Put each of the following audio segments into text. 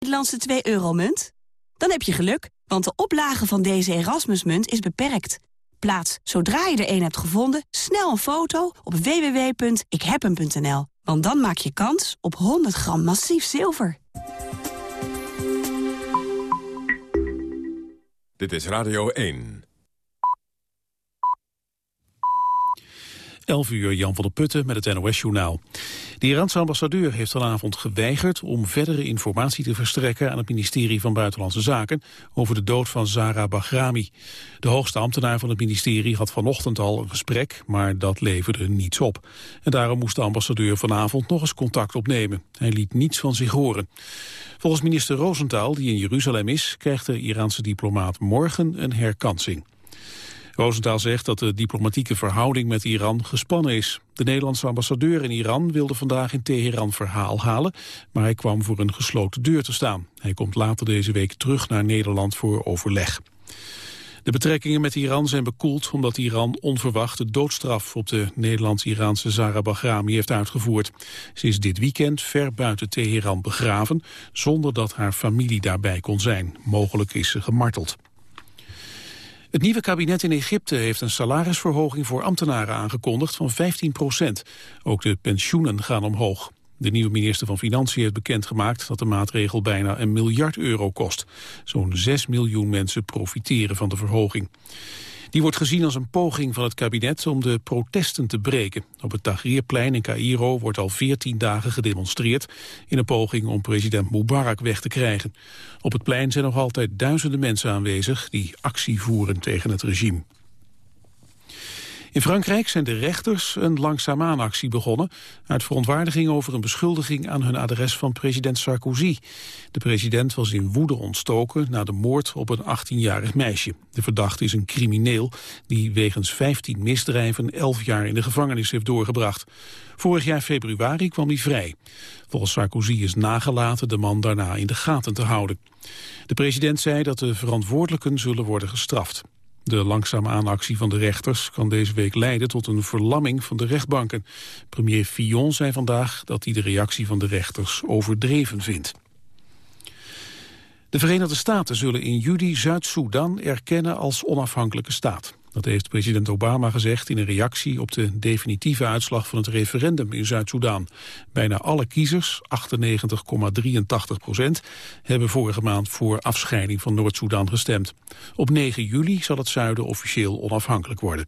Nederlandse 2-euro-munt? Dan heb je geluk, want de oplage van deze Erasmusmunt is beperkt. Plaats, zodra je er een hebt gevonden, snel een foto op www.ikhebhem.nl. Want dan maak je kans op 100 gram massief zilver. Dit is Radio 1. 11 uur, Jan van der Putten met het NOS-journaal. De Iraanse ambassadeur heeft vanavond geweigerd om verdere informatie te verstrekken aan het ministerie van Buitenlandse Zaken over de dood van Zara Bahrami. De hoogste ambtenaar van het ministerie had vanochtend al een gesprek, maar dat leverde niets op. En daarom moest de ambassadeur vanavond nog eens contact opnemen. Hij liet niets van zich horen. Volgens minister Rosenthal, die in Jeruzalem is, krijgt de Iraanse diplomaat morgen een herkansing. Rosenthal zegt dat de diplomatieke verhouding met Iran gespannen is. De Nederlandse ambassadeur in Iran wilde vandaag in Teheran verhaal halen, maar hij kwam voor een gesloten deur te staan. Hij komt later deze week terug naar Nederland voor overleg. De betrekkingen met Iran zijn bekoeld omdat Iran onverwacht de doodstraf op de Nederlands-Iraanse Zara Bahrami heeft uitgevoerd. Ze is dit weekend ver buiten Teheran begraven, zonder dat haar familie daarbij kon zijn. Mogelijk is ze gemarteld. Het nieuwe kabinet in Egypte heeft een salarisverhoging voor ambtenaren aangekondigd van 15 procent. Ook de pensioenen gaan omhoog. De nieuwe minister van Financiën heeft bekendgemaakt dat de maatregel bijna een miljard euro kost. Zo'n 6 miljoen mensen profiteren van de verhoging. Die wordt gezien als een poging van het kabinet om de protesten te breken. Op het Tahrirplein in Cairo wordt al 14 dagen gedemonstreerd... in een poging om president Mubarak weg te krijgen. Op het plein zijn nog altijd duizenden mensen aanwezig... die actie voeren tegen het regime. In Frankrijk zijn de rechters een langzaamaan-actie begonnen... uit verontwaardiging over een beschuldiging aan hun adres van president Sarkozy. De president was in woede ontstoken na de moord op een 18-jarig meisje. De verdachte is een crimineel die wegens 15 misdrijven 11 jaar in de gevangenis heeft doorgebracht. Vorig jaar februari kwam hij vrij. Volgens Sarkozy is nagelaten de man daarna in de gaten te houden. De president zei dat de verantwoordelijken zullen worden gestraft. De langzame aanactie van de rechters kan deze week leiden tot een verlamming van de rechtbanken. Premier Fillon zei vandaag dat hij de reactie van de rechters overdreven vindt. De Verenigde Staten zullen in juli Zuid-Soedan erkennen als onafhankelijke staat. Dat heeft president Obama gezegd in een reactie op de definitieve uitslag van het referendum in Zuid-Soedan. Bijna alle kiezers, 98,83 procent, hebben vorige maand voor afscheiding van Noord-Soedan gestemd. Op 9 juli zal het zuiden officieel onafhankelijk worden.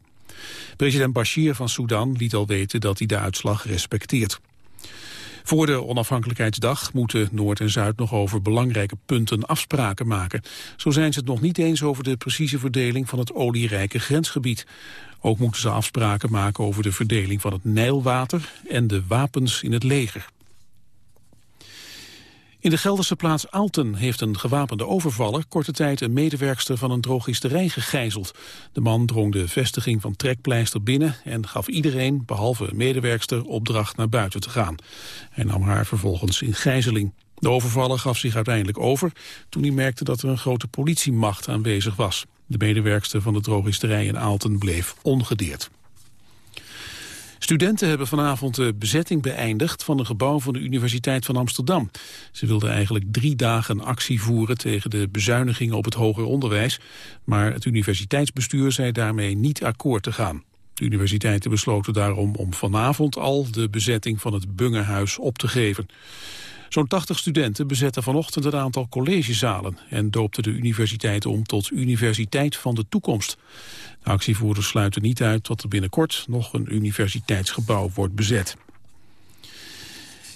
President Bashir van Soedan liet al weten dat hij de uitslag respecteert. Voor de onafhankelijkheidsdag moeten Noord en Zuid nog over belangrijke punten afspraken maken. Zo zijn ze het nog niet eens over de precieze verdeling van het olierijke grensgebied. Ook moeten ze afspraken maken over de verdeling van het Nijlwater en de wapens in het leger. In de Gelderse plaats Alten heeft een gewapende overvaller korte tijd een medewerkster van een drogisterij gegijzeld. De man drong de vestiging van Trekpleister binnen en gaf iedereen, behalve een medewerkster, opdracht naar buiten te gaan. Hij nam haar vervolgens in gijzeling. De overvaller gaf zich uiteindelijk over toen hij merkte dat er een grote politiemacht aanwezig was. De medewerkster van de drogisterij in Aalten bleef ongedeerd. Studenten hebben vanavond de bezetting beëindigd van een gebouw van de Universiteit van Amsterdam. Ze wilden eigenlijk drie dagen actie voeren tegen de bezuinigingen op het hoger onderwijs. Maar het universiteitsbestuur zei daarmee niet akkoord te gaan. De universiteiten besloten daarom om vanavond al de bezetting van het Bungehuis op te geven. Zo'n 80 studenten bezetten vanochtend een aantal collegezalen... en doopten de universiteit om tot Universiteit van de Toekomst. De actievoerders sluiten niet uit dat er binnenkort nog een universiteitsgebouw wordt bezet.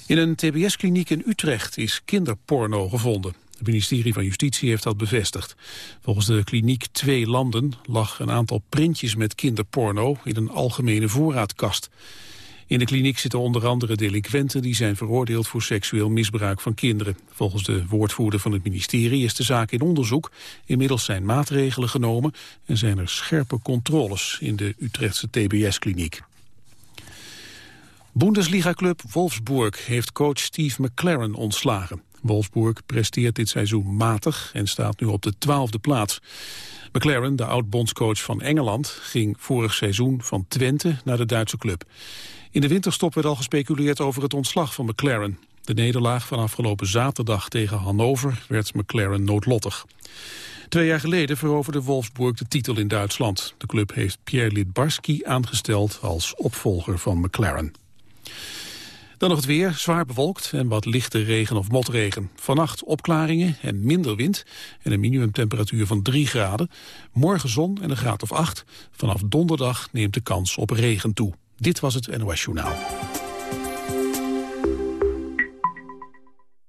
In een tbs-kliniek in Utrecht is kinderporno gevonden. Het ministerie van Justitie heeft dat bevestigd. Volgens de kliniek Twee Landen lag een aantal printjes met kinderporno in een algemene voorraadkast. In de kliniek zitten onder andere delinquenten die zijn veroordeeld voor seksueel misbruik van kinderen. Volgens de woordvoerder van het ministerie is de zaak in onderzoek. Inmiddels zijn maatregelen genomen en zijn er scherpe controles in de Utrechtse TBS-kliniek. Bundesliga-club Wolfsburg heeft coach Steve McLaren ontslagen. Wolfsburg presteert dit seizoen matig en staat nu op de twaalfde plaats. McLaren, de oud-bondscoach van Engeland, ging vorig seizoen van Twente naar de Duitse club. In de winterstop werd al gespeculeerd over het ontslag van McLaren. De nederlaag van afgelopen zaterdag tegen Hannover werd McLaren noodlottig. Twee jaar geleden veroverde Wolfsburg de titel in Duitsland. De club heeft Pierre Lidbarski aangesteld als opvolger van McLaren. Dan nog het weer, zwaar bewolkt en wat lichte regen of motregen. Vannacht opklaringen en minder wind en een minimumtemperatuur van 3 graden. Morgen zon en een graad of 8. Vanaf donderdag neemt de kans op regen toe. Dit was het NOS Journaal.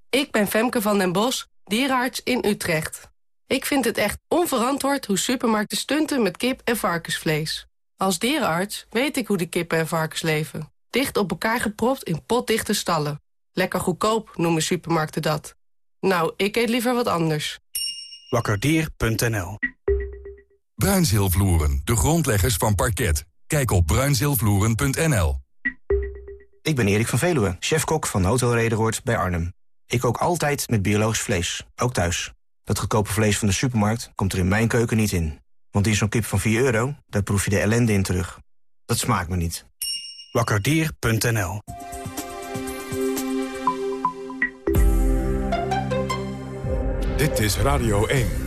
Ik ben Femke van den Bos, dierenarts in Utrecht. Ik vind het echt onverantwoord hoe supermarkten stunten met kip en varkensvlees. Als dierenarts weet ik hoe de kippen en varkens leven. Dicht op elkaar gepropt in potdichte stallen. Lekker goedkoop noemen supermarkten dat. Nou, ik eet liever wat anders. Wakkerdier.nl Bruinzeelvloeren, de grondleggers van parket. Kijk op bruinzeelvloeren.nl Ik ben Erik van Veluwe, chefkok van Hotel Rederoord bij Arnhem. Ik kook altijd met biologisch vlees, ook thuis. Dat goedkope vlees van de supermarkt komt er in mijn keuken niet in. Want in zo'n kip van 4 euro, daar proef je de ellende in terug. Dat smaakt me niet. Wakkerdier.nl Dit is Radio 1.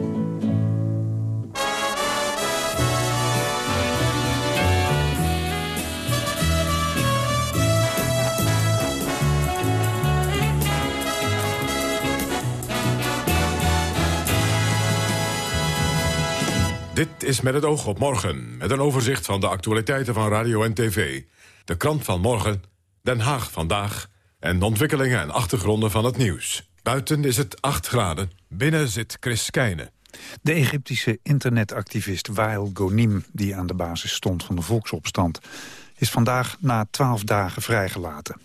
Dit is met het oog op morgen, met een overzicht van de actualiteiten van radio en tv. De krant van morgen, Den Haag vandaag en de ontwikkelingen en achtergronden van het nieuws. Buiten is het 8 graden, binnen zit Chris Keijne. De Egyptische internetactivist Wael Gonim, die aan de basis stond van de volksopstand, is vandaag na twaalf dagen vrijgelaten.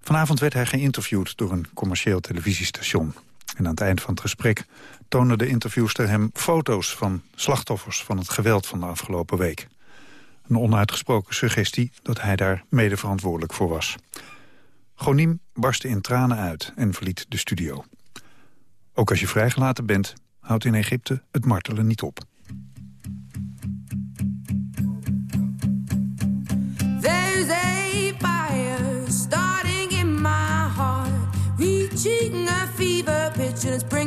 Vanavond werd hij geïnterviewd door een commercieel televisiestation. En aan het eind van het gesprek toonde de interviewster hem foto's van slachtoffers van het geweld van de afgelopen week. Een onuitgesproken suggestie dat hij daar mede verantwoordelijk voor was. Gonim barstte in tranen uit en verliet de studio. Ook als je vrijgelaten bent, houdt in Egypte het martelen niet op.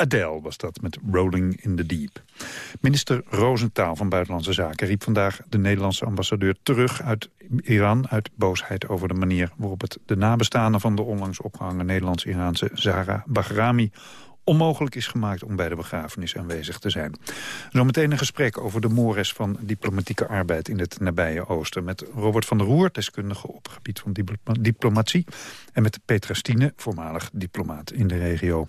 Adele was dat, met Rolling in the Deep. Minister Roosentaal van Buitenlandse Zaken riep vandaag de Nederlandse ambassadeur terug uit Iran... uit boosheid over de manier waarop het de nabestaanden van de onlangs opgehangen Nederlands-Iraanse Zara Bahrami onmogelijk is gemaakt om bij de begrafenis aanwezig te zijn. Zometeen een gesprek over de mores van diplomatieke arbeid in het nabije Oosten... met Robert van der Roer, deskundige op het gebied van diplomatie... en met Petra Stine, voormalig diplomaat in de regio.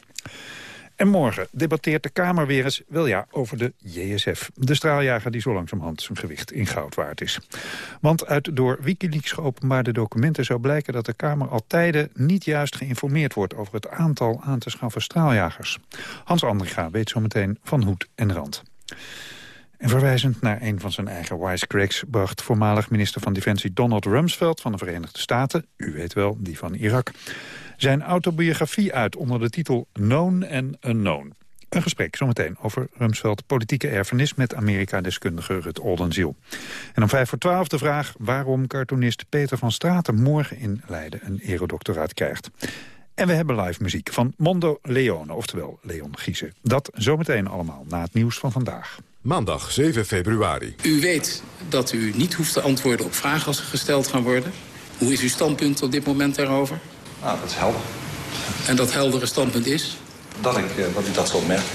En morgen debatteert de Kamer weer eens, wel ja, over de JSF. De straaljager die zo langzamerhand zijn gewicht in goud waard is. Want uit door Wikileaks geopenbaarde documenten zou blijken dat de Kamer al tijden niet juist geïnformeerd wordt over het aantal aan te schaffen straaljagers. Hans Andringa weet zo meteen van hoed en rand. En verwijzend naar een van zijn eigen wisecracks... bracht voormalig minister van Defensie Donald Rumsfeld van de Verenigde Staten... u weet wel, die van Irak zijn autobiografie uit onder de titel Known and Unknown. Een gesprek zometeen over Rumsfeld politieke erfenis... met Amerika-deskundige Rut Oldenziel. En om vijf voor twaalf de vraag waarom cartoonist Peter van Straten... morgen in Leiden een erodoctoraat krijgt. En we hebben live muziek van Mondo Leone, oftewel Leon Giese. Dat zometeen allemaal na het nieuws van vandaag. Maandag 7 februari. U weet dat u niet hoeft te antwoorden op vragen als ze gesteld gaan worden. Hoe is uw standpunt op dit moment daarover? Nou, dat is helder. En dat heldere standpunt is? Dat ik, uh, dat, ik dat zo merk.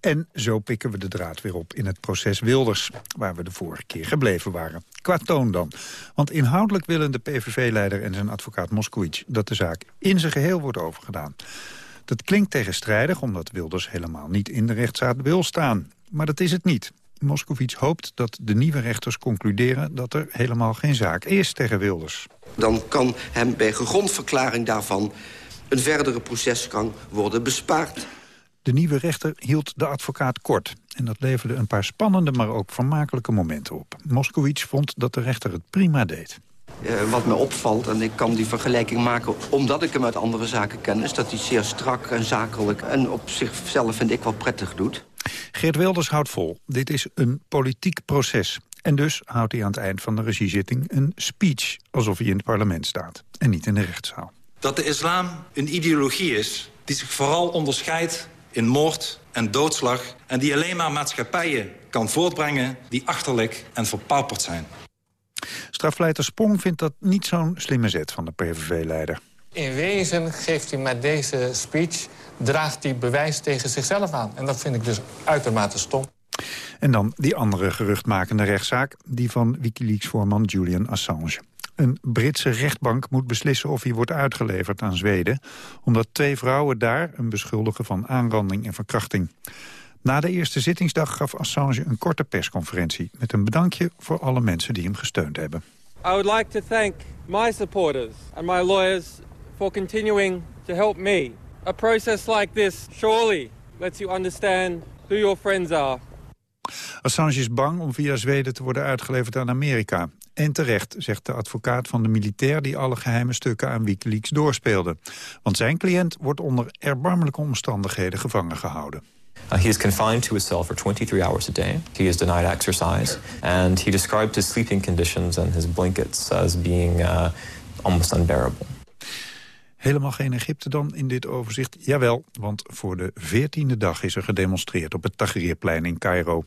En zo pikken we de draad weer op in het proces Wilders... waar we de vorige keer gebleven waren. Qua toon dan. Want inhoudelijk willen de PVV-leider en zijn advocaat Moskowitz... dat de zaak in zijn geheel wordt overgedaan. Dat klinkt tegenstrijdig omdat Wilders helemaal niet in de rechtszaak wil staan. Maar dat is het niet. Moskowitz hoopt dat de nieuwe rechters concluderen... dat er helemaal geen zaak is tegen Wilders. Dan kan hem bij gegrondverklaring daarvan... een verdere procesgang worden bespaard. De nieuwe rechter hield de advocaat kort. En dat leverde een paar spannende, maar ook vermakelijke momenten op. Moskowitz vond dat de rechter het prima deed. Uh, wat me opvalt, en ik kan die vergelijking maken omdat ik hem uit andere zaken ken... is dat hij zeer strak en zakelijk en op zichzelf, vind ik, wel prettig doet. Geert Wilders houdt vol. Dit is een politiek proces. En dus houdt hij aan het eind van de regiezitting een speech... alsof hij in het parlement staat en niet in de rechtszaal. Dat de islam een ideologie is die zich vooral onderscheidt in moord en doodslag... en die alleen maar maatschappijen kan voortbrengen die achterlijk en verpauperd zijn. Strafleiter Sprong vindt dat niet zo'n slimme zet van de PVV-leider. In wezen geeft hij met deze speech, draagt hij bewijs tegen zichzelf aan. En dat vind ik dus uitermate stom. En dan die andere geruchtmakende rechtszaak, die van Wikileaks-voorman Julian Assange. Een Britse rechtbank moet beslissen of hij wordt uitgeleverd aan Zweden... omdat twee vrouwen daar een beschuldigen van aanranding en verkrachting. Na de eerste zittingsdag gaf Assange een korte persconferentie... met een bedankje voor alle mensen die hem gesteund hebben. I would like to thank my supporters and my lawyers for continuing to help me. A process like this surely lets you understand who your friends are. Assange is bang om via Zweden te worden uitgeleverd aan Amerika. En terecht, zegt de advocaat van de militair... die alle geheime stukken aan Wikileaks doorspeelde. Want zijn cliënt wordt onder erbarmelijke omstandigheden gevangen gehouden. Uh, he is confined to his cell for 23 hours a day. He is denied exercise. And he described his sleeping conditions and his blankets as being uh, almost unbearable. Helemaal geen Egypte dan in dit overzicht? Jawel, want voor de veertiende dag is er gedemonstreerd op het Tahrirplein in Cairo.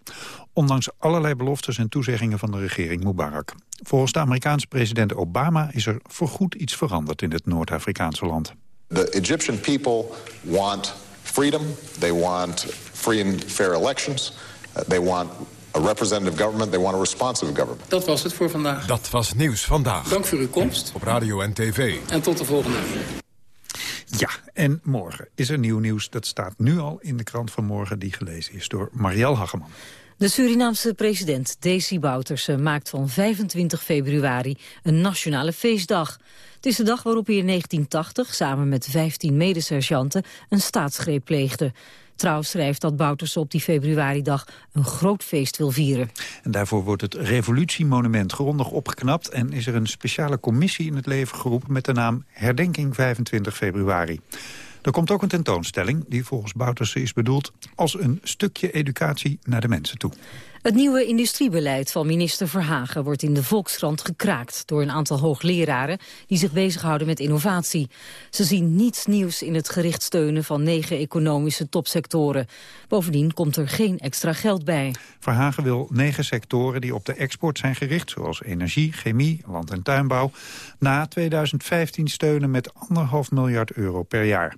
Ondanks allerlei beloftes en toezeggingen van de regering Mubarak. Volgens de Amerikaanse president Obama is er voorgoed iets veranderd in het Noord-Afrikaanse land. The Egyptian people want freedom. They want free and fair elections. Uh, they want a representative government. They want a responsive government. Dat was het voor vandaag. Dat was Nieuws Vandaag. Dank voor uw komst. Op radio en tv. En tot de volgende. Ja, en morgen is er nieuw nieuws. Dat staat nu al in de krant van morgen die gelezen is door Marielle Hageman. De Surinaamse president Desi Bouterse maakt van 25 februari een nationale feestdag. Het is de dag waarop hij in 1980 samen met 15 medesergeanten een staatsgreep pleegde. Trouw schrijft dat Bouterse op die februaridag een groot feest wil vieren. En daarvoor wordt het revolutiemonument grondig opgeknapt... en is er een speciale commissie in het leven geroepen met de naam Herdenking 25 februari. Er komt ook een tentoonstelling die volgens Bouterse is bedoeld als een stukje educatie naar de mensen toe. Het nieuwe industriebeleid van minister Verhagen wordt in de Volkskrant gekraakt door een aantal hoogleraren die zich bezighouden met innovatie. Ze zien niets nieuws in het gericht steunen van negen economische topsectoren. Bovendien komt er geen extra geld bij. Verhagen wil negen sectoren die op de export zijn gericht, zoals energie, chemie, land- en tuinbouw, na 2015 steunen met anderhalf miljard euro per jaar.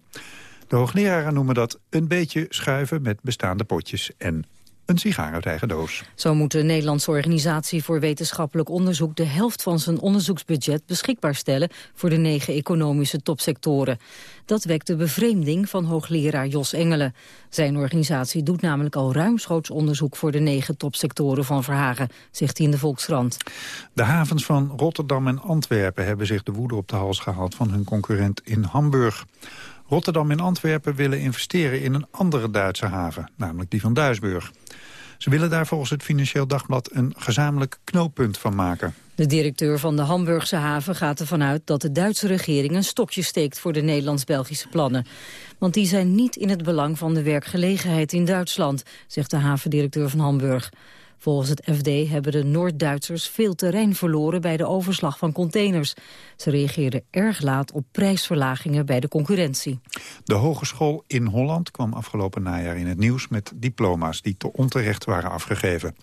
De hoogleraren noemen dat een beetje schuiven met bestaande potjes en een sigaar uit eigen doos. Zo moet de Nederlandse Organisatie voor Wetenschappelijk Onderzoek de helft van zijn onderzoeksbudget beschikbaar stellen voor de negen economische topsectoren. Dat wekt de bevreemding van hoogleraar Jos Engelen. Zijn organisatie doet namelijk al ruimschoots onderzoek voor de negen topsectoren van Verhagen, zegt hij in de Volkskrant. De havens van Rotterdam en Antwerpen hebben zich de woede op de hals gehaald van hun concurrent in Hamburg. Rotterdam en Antwerpen willen investeren in een andere Duitse haven, namelijk die van Duisburg. Ze willen daar volgens het Financieel Dagblad een gezamenlijk knooppunt van maken. De directeur van de Hamburgse haven gaat ervan uit dat de Duitse regering een stokje steekt voor de Nederlands-Belgische plannen. Want die zijn niet in het belang van de werkgelegenheid in Duitsland, zegt de havendirecteur van Hamburg. Volgens het FD hebben de Noord-Duitsers veel terrein verloren bij de overslag van containers. Ze reageerden erg laat op prijsverlagingen bij de concurrentie. De Hogeschool in Holland kwam afgelopen najaar in het nieuws met diploma's die te onterecht waren afgegeven.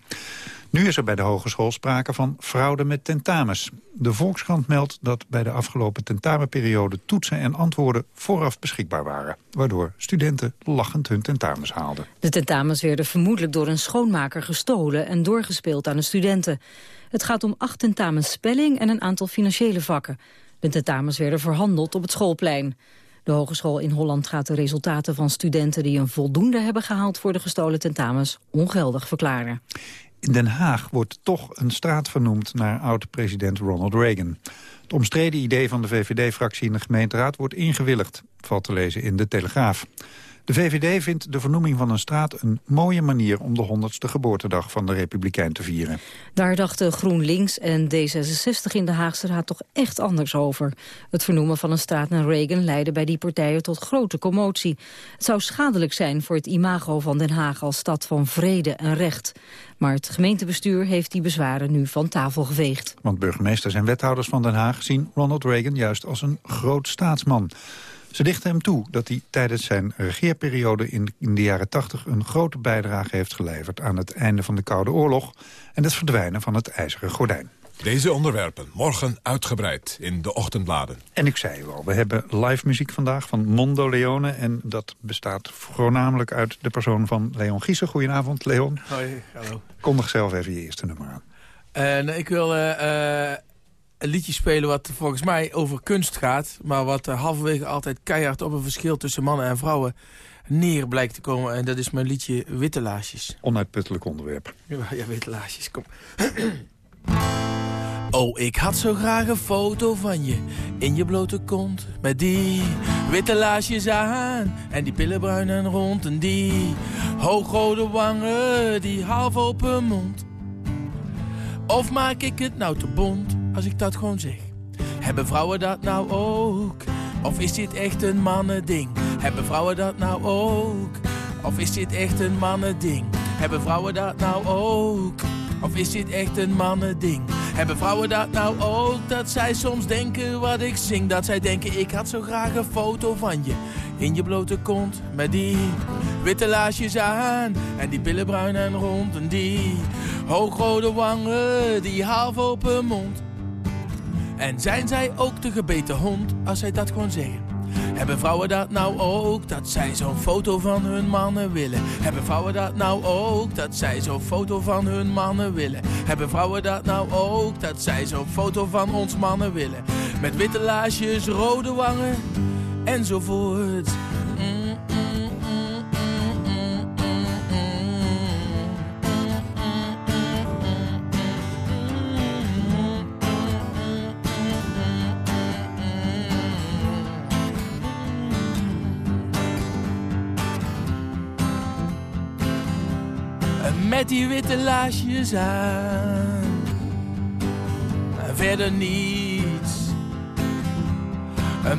Nu is er bij de hogeschool sprake van fraude met tentamens. De Volkskrant meldt dat bij de afgelopen tentamenperiode toetsen en antwoorden vooraf beschikbaar waren. Waardoor studenten lachend hun tentamens haalden. De tentamens werden vermoedelijk door een schoonmaker gestolen en doorgespeeld aan de studenten. Het gaat om acht tentamens spelling en een aantal financiële vakken. De tentamens werden verhandeld op het schoolplein. De Hogeschool in Holland gaat de resultaten van studenten die een voldoende hebben gehaald voor de gestolen tentamens ongeldig verklaren. In Den Haag wordt toch een straat vernoemd naar oud-president Ronald Reagan. Het omstreden idee van de VVD-fractie in de gemeenteraad wordt ingewilligd, valt te lezen in de Telegraaf. De VVD vindt de vernoeming van een straat een mooie manier om de 100ste geboortedag van de Republikein te vieren. Daar dachten GroenLinks en D66 in de Haagse Raad toch echt anders over. Het vernoemen van een straat naar Reagan leidde bij die partijen tot grote commotie. Het zou schadelijk zijn voor het imago van Den Haag als stad van vrede en recht. Maar het gemeentebestuur heeft die bezwaren nu van tafel geveegd. Want burgemeesters en wethouders van Den Haag zien Ronald Reagan juist als een groot staatsman. Ze dichten hem toe dat hij tijdens zijn regeerperiode in, in de jaren 80 een grote bijdrage heeft geleverd aan het einde van de Koude Oorlog en het verdwijnen van het ijzeren gordijn. Deze onderwerpen morgen uitgebreid in de ochtendbladen. En ik zei u al, we hebben live muziek vandaag van Mondo Leone. En dat bestaat voornamelijk uit de persoon van Leon Giesen. Goedenavond, Leon. Hoi, hallo. Kondig zelf even je eerste nummer aan. En ik wil eh, eh, een liedje spelen wat volgens mij over kunst gaat... maar wat halverwege altijd keihard op een verschil tussen mannen en vrouwen neer blijkt te komen. En dat is mijn liedje Witte Laarsjes. Onuitputtelijk onderwerp. Ja, ja Witte Laarsjes, kom. Oh, ik had zo graag een foto van je in je blote kont. Met die witte laarsjes aan en die pillenbruin en rond. En die hoogrode wangen, die half open mond. Of maak ik het nou te bont als ik dat gewoon zeg? Hebben vrouwen dat nou ook? Of is dit echt een mannending? Hebben vrouwen dat nou ook? Of is dit echt een mannending? Hebben vrouwen dat nou ook? Of is dit echt een mannending? Hebben vrouwen dat nou ook? Dat zij soms denken wat ik zing. Dat zij denken ik had zo graag een foto van je. In je blote kont met die witte laarsjes aan. En die billen bruin en rond. En die hoogrode wangen, die half open mond. En zijn zij ook de gebeten hond als zij dat gewoon zeggen? Hebben vrouwen dat nou ook, dat zij zo'n foto van hun mannen willen? Hebben vrouwen dat nou ook, dat zij zo'n foto van hun mannen willen? Hebben vrouwen dat nou ook, dat zij zo'n foto van ons mannen willen? Met witte laarsjes, rode wangen, enzovoort. Met die witte laarsjes aan. En verder niets.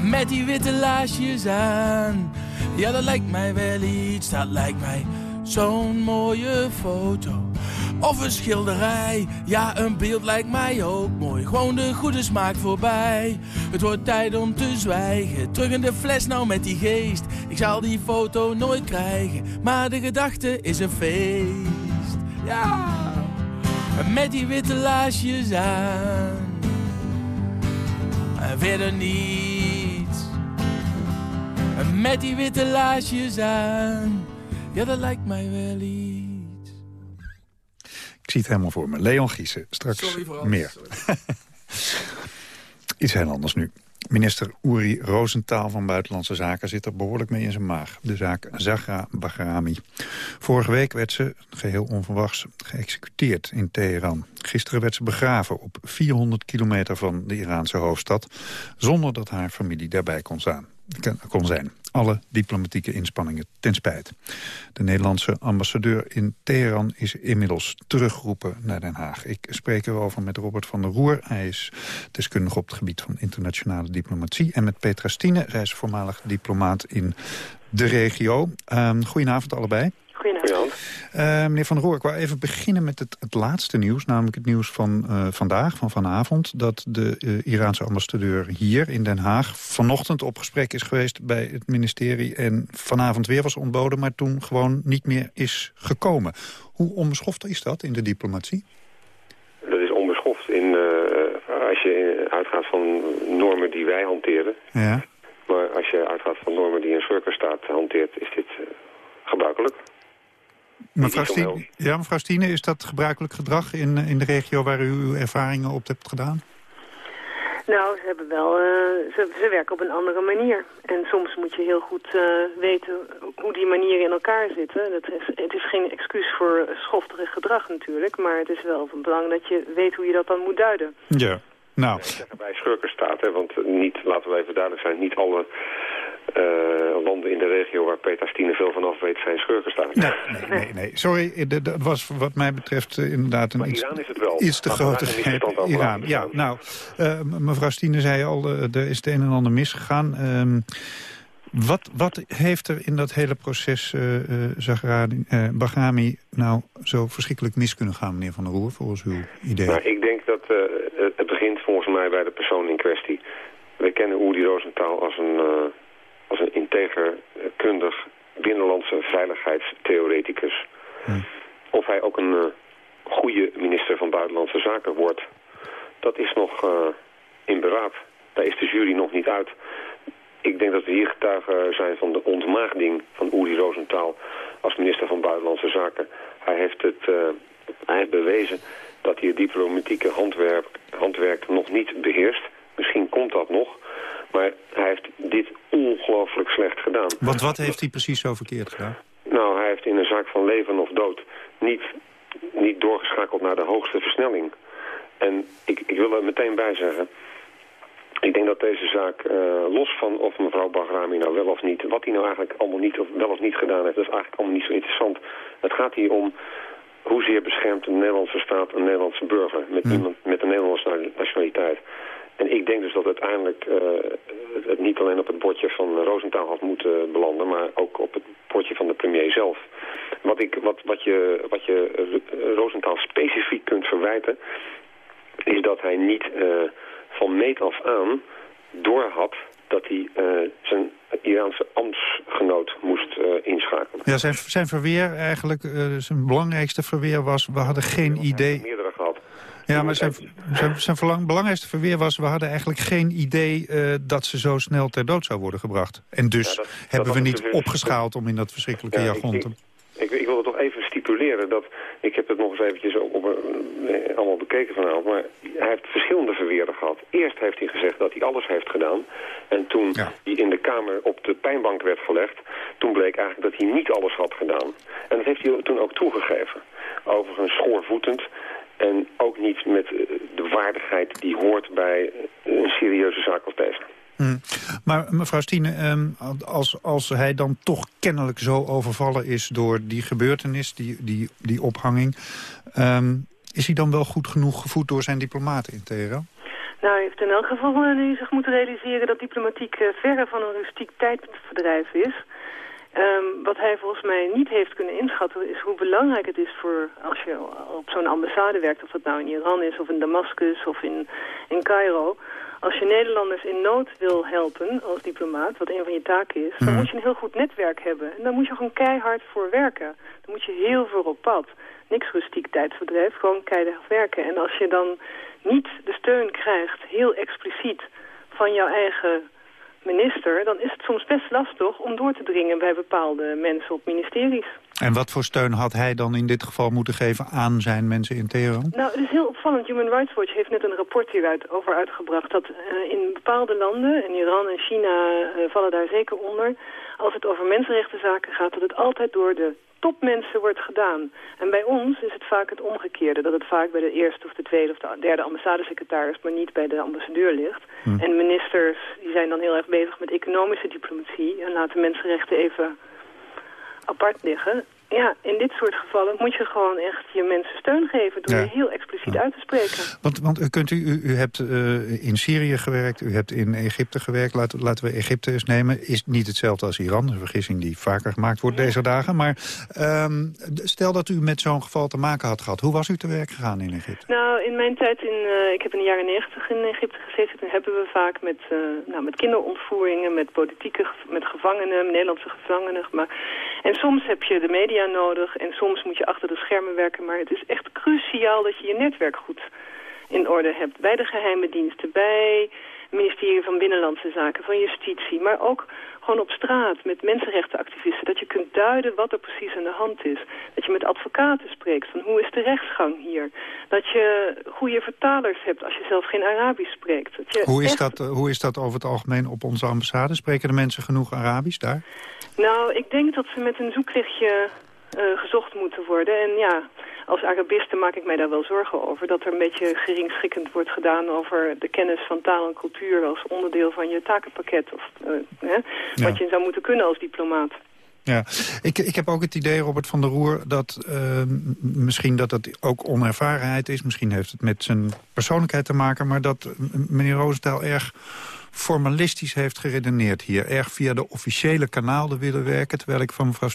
Met die witte laarsjes aan. Ja, dat lijkt mij wel iets. Dat lijkt mij zo'n mooie foto. Of een schilderij, ja een beeld lijkt mij ook mooi. Gewoon de goede smaak voorbij. Het wordt tijd om te zwijgen. Terug in de fles nou met die geest. Ik zal die foto nooit krijgen, maar de gedachte is een feest. Ja, met die witte laarsjes aan. En verder niets. Met die witte laarsjes aan. Ja, dat lijkt mij wel iets. Ik zie het helemaal voor me. Leon Giesen, straks Sorry voor alles, meer. Iets heel anders nu. Minister Uri Rosenthal van Buitenlandse Zaken zit er behoorlijk mee in zijn maag. De zaak Zagra Bahrami. Vorige week werd ze, geheel onverwachts, geëxecuteerd in Teheran. Gisteren werd ze begraven op 400 kilometer van de Iraanse hoofdstad... zonder dat haar familie daarbij kon, staan, kon zijn. Alle diplomatieke inspanningen ten spijt. De Nederlandse ambassadeur in Teheran is inmiddels teruggeroepen naar Den Haag. Ik spreek erover met Robert van der Roer. Hij is deskundige op het gebied van internationale diplomatie. En met Petra Stine, zij is voormalig diplomaat in de regio. Um, goedenavond allebei. Goedenavond. Uh, meneer Van der Roer, ik wou even beginnen met het, het laatste nieuws. Namelijk het nieuws van uh, vandaag, van vanavond. Dat de uh, Iraanse ambassadeur hier in Den Haag... vanochtend op gesprek is geweest bij het ministerie... en vanavond weer was ontboden, maar toen gewoon niet meer is gekomen. Hoe onbeschoft is dat in de diplomatie? Dat is onbeschoft in, uh, als je uitgaat van normen die wij hanteren. Ja. Maar als je uitgaat van normen die een schurkenstaat hanteert, is dit gebruikelijk. Mevrouw Stine, ja, mevrouw Stine, is dat gebruikelijk gedrag in, in de regio waar u uw ervaringen op hebt gedaan? Nou, ze hebben wel, uh, ze, ze, werken op een andere manier. En soms moet je heel goed uh, weten hoe die manieren in elkaar zitten. Dat is, het is geen excuus voor schofterig gedrag natuurlijk, maar het is wel van belang dat je weet hoe je dat dan moet duiden. Ja, nou... Bij schurkenstaten, want niet, laten we even duidelijk zijn, niet alle uh, landen in de regio waar Peter Stine veel van af weet zijn schurkenstaten. Nee, nee, nee, nee. Sorry, dat was wat mij betreft uh, inderdaad een iets, Iran is het wel. iets te grote greep. Iran, ja. Nou, uh, mevrouw Stine zei al, er is het een en ander misgegaan. Um, wat, wat heeft er in dat hele proces Zagrani, Bahrami nou zo verschrikkelijk mis kunnen gaan, meneer Van der Roer, volgens uw idee? Nou, ik denk dat het begint volgens mij bij de persoon in kwestie. We kennen Uri Rosenthal als een, als een integer, kundig, binnenlandse veiligheidstheoreticus. Hm. Of hij ook een goede minister van Buitenlandse Zaken wordt, dat is nog in beraad. Daar is de jury nog niet uit. Ik denk dat we hier getuigen zijn van de ontmaagding van Uri Rosenthal als minister van Buitenlandse Zaken. Hij heeft, het, uh, hij heeft bewezen dat hij het diplomatieke handwerk, handwerk nog niet beheerst. Misschien komt dat nog, maar hij heeft dit ongelooflijk slecht gedaan. Want wat heeft hij precies zo verkeerd gedaan? Nou, hij heeft in een zaak van leven of dood niet, niet doorgeschakeld naar de hoogste versnelling. En ik, ik wil er meteen bij zeggen... Ik denk dat deze zaak, uh, los van of mevrouw Bahrami nou wel of niet... wat hij nou eigenlijk allemaal niet of wel of niet gedaan heeft... dat is eigenlijk allemaal niet zo interessant. Het gaat hier om hoezeer beschermt een Nederlandse staat een Nederlandse burger... met Hmm. iemand met een Nederlandse nationaliteit. En ik denk dus dat uiteindelijk uh, het niet alleen op het bordje van Rosenthal had moeten belanden... maar ook op het bordje van de premier zelf. Wat, ik, wat, wat je, wat je Rosenthal specifiek kunt verwijten... is dat hij niet... Uh, van meet af aan doorhad dat hij uh, zijn Iraanse ambtsgenoot moest uh, inschakelen. Ja, zijn, zijn verweer eigenlijk, uh, zijn belangrijkste verweer was... we hadden geen idee... Ja, maar zijn, zijn, zijn verlang, belangrijkste verweer was... we hadden eigenlijk geen idee uh, dat ze zo snel ter dood zou worden gebracht. En dus ja, dat, hebben dat we niet dus opgeschaald om in dat verschrikkelijke ja, jargon te... Ik, ik, wil het toch even stipuleren dat... Ik heb het nog eens eventjes op, op, nee, allemaal bekeken vanavond. Maar hij heeft verschillende verweerden gehad. Eerst heeft hij gezegd dat hij alles heeft gedaan. En toen ja. hij in de Kamer op de pijnbank werd gelegd... toen bleek eigenlijk dat hij niet alles had gedaan. En dat heeft hij toen ook toegegeven. Overigens schoorvoetend. En ook niet met de waardigheid die hoort bij een serieuze zaak als deze. Hmm. Maar mevrouw Stine, um, als, als hij dan toch kennelijk zo overvallen is door die gebeurtenis, die, die, die ophanging... Um, is hij dan wel goed genoeg gevoed door zijn diplomaten in Teheran? Nou, hij heeft in elk geval nu zich moeten realiseren dat diplomatiek verre van een rustiek tijdverdrijf is. Ehm, wat hij volgens mij niet heeft kunnen inschatten is hoe belangrijk het is voor als je op zo'n ambassade werkt, of dat nou in Iran is of in Damascus of in, in Cairo. Als je Nederlanders in nood wil helpen als diplomaat, wat een van je taken is, dan moet je een heel goed netwerk hebben. En daar moet je gewoon keihard voor werken. Dan moet je heel veel op pad. Niks rustiek tijdsverdrijf, gewoon keihard werken. En als je dan niet de steun krijgt, heel expliciet, van jouw eigen minister... dan is het soms best lastig om door te dringen bij bepaalde mensen op ministeries. En wat voor steun had hij dan in dit geval moeten geven aan zijn mensen in Teheran? Nou, het is heel opvallend. Human Rights Watch heeft net een rapport hieruit over uitgebracht... dat uh, in bepaalde landen, in Iran en China uh, vallen daar zeker onder... als het over mensenrechtenzaken gaat, dat het altijd door de topmensen wordt gedaan. En bij ons is het vaak het omgekeerde. Dat het vaak bij de eerste of de tweede of de derde ambassadesecretaris... maar niet bij de ambassadeur ligt. Hm. En ministers die zijn dan heel erg bezig met economische diplomatie... en laten mensenrechten even apart liggen. Ja, in dit soort gevallen moet je gewoon echt je mensen steun geven... door Ja. je heel expliciet uit te spreken. Want, want u, kunt u, u, u hebt eh, in Syrië gewerkt, u hebt in Egypte gewerkt. Laten, laten we Egypte eens nemen. Is niet hetzelfde als Iran, een vergissing die vaker gemaakt wordt deze dagen. Maar ehm, stel dat u met zo'n geval te maken had gehad. Hoe was u te werk gegaan in Egypte? Nou, in mijn tijd, in, eh, ik heb in de jaren negentig in Egypte gezeten. Toen hebben we vaak met, eh, nou, met kinderontvoeringen, met politieke, met gevangenen, Nederlandse gevangenen. Maar, en soms heb je de media nodig en soms moet je achter de schermen werken. Maar het is echt cruciaal dat je je netwerk goed in orde hebt. Bij de geheime diensten, bij ministerie van Binnenlandse Zaken, van Justitie. Maar ook gewoon op straat met mensenrechtenactivisten. Dat je kunt duiden wat er precies aan de hand is. Dat je met advocaten spreekt van hoe is de rechtsgang hier. Dat je goede vertalers hebt als je zelf geen Arabisch spreekt. Dat je Hoe is, echt- dat, eh, hoe is dat over het algemeen op onze ambassade? Spreken de mensen genoeg Arabisch daar? Nou, ik denk dat ze met een zoeklichtje eh, gezocht moeten worden. En ja, als Arabiste maak ik mij daar wel zorgen over. Dat er een beetje geringschikkend wordt gedaan over de kennis van taal en cultuur als onderdeel van je takenpakket. Of eh, hè, Ja. wat je zou moeten kunnen als diplomaat. Ja, ik, ik heb ook het idee, Robert van der Roer, dat eh, misschien dat het ook onervarenheid is. Misschien heeft het met zijn persoonlijkheid te maken. Maar dat meneer Roosentaal erg formalistisch heeft geredeneerd hier. Erg via de officiële kanalen willen werken. Terwijl ik van mevrouw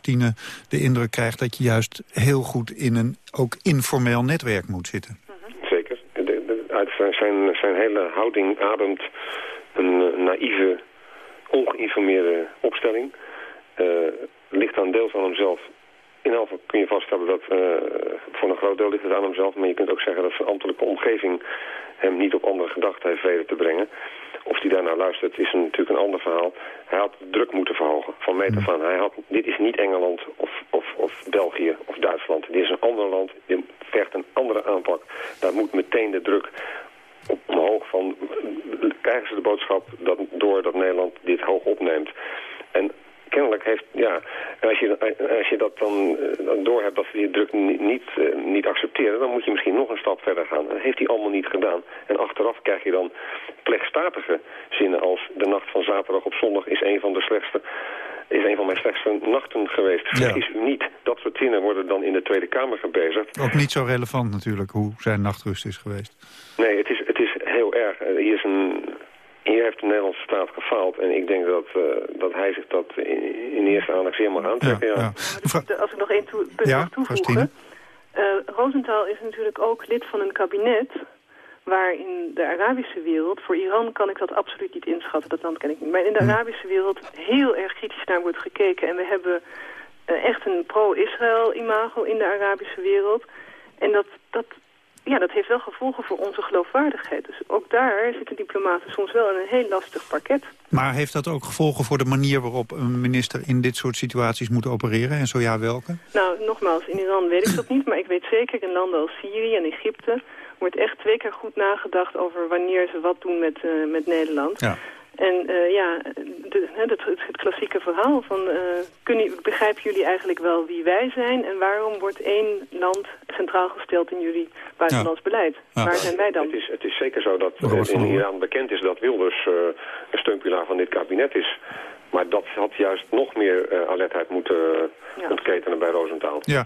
de indruk krijg dat je juist heel goed in een ook informeel netwerk moet zitten. Zeker. De- uit zijn, zijn, hele houding ademt een eh, naïeve, ongeïnformeerde opstelling. Eh, ligt aan deels aan hemzelf. In elk geval kun je vaststellen dat eh, voor een groot deel ligt het aan hemzelf. Maar je kunt ook zeggen dat zijn ambtelijke omgeving hem niet op andere gedachten heeft weten te brengen. Of hij daarnaar luistert is een, natuurlijk een ander verhaal. Hij had de druk moeten verhogen van meet af aan. Hij had, dit is niet Engeland of, of, of België of Duitsland. Dit is een ander land. Dit vergt een andere aanpak. Daar moet meteen de druk op omhoog van... Krijgen ze de boodschap dat, door dat Nederland dit hoog opneemt. En kennelijk heeft, ja, als je, als je dat dan, eh, dan doorhebt dat ze die druk niet, niet, eh, niet accepteren, dan moet je misschien nog een stap verder gaan. Dat heeft hij allemaal niet gedaan. En achteraf krijg je dan pleegstatige zinnen als de nacht van zaterdag op zondag is een van de slechtste is een van mijn slechtste nachten geweest. Vergis u niet. Dat soort zinnen worden dan in de Tweede Kamer gebezigd. Ook niet zo relevant natuurlijk hoe zijn nachtrust is geweest. Nee, het is, het is heel erg. Eh, Hier, is een, hier heeft de Nederlandse staat gefaald. En ik denk dat, eh, dat hij zich dat in, in eerste aandacht zeer mag aantrekken. Ja, Als ik nog één toe- punt Ja, mag toevoegen. Eh Rosenthal is natuurlijk ook lid van een kabinet waar in de Arabische wereld, voor Iran kan ik dat absoluut niet inschatten, dat land ken ik niet, maar in de Arabische wereld heel erg kritisch naar wordt gekeken. En we hebben eh, echt een pro-Israël imago in de Arabische wereld. En dat, dat, ja, dat heeft wel gevolgen voor onze geloofwaardigheid. Dus ook daar zitten diplomaten soms wel in een heel lastig parket. Maar heeft dat ook gevolgen voor de manier waarop een minister in dit soort situaties moet opereren? En zo ja, welke? Nou, nogmaals, in Iran weet ik dat niet, maar ik weet zeker in landen als Syrië en Egypte wordt echt twee keer goed nagedacht over wanneer ze wat doen met, eh, met Nederland. Ja. En eh, ja, de, hè, het, het, het klassieke verhaal van eh, kunnen, begrijpen jullie eigenlijk wel wie wij zijn en waarom wordt één land centraal gesteld in jullie buitenlands beleid? Waar zijn wij dan? Het is, het is zeker zo dat in Iran bekend is dat Wilders eh, een steunpilaar van dit kabinet is. Maar dat had juist nog meer uh, alertheid moeten ja. ontketenen bij Roosentaal. Ja,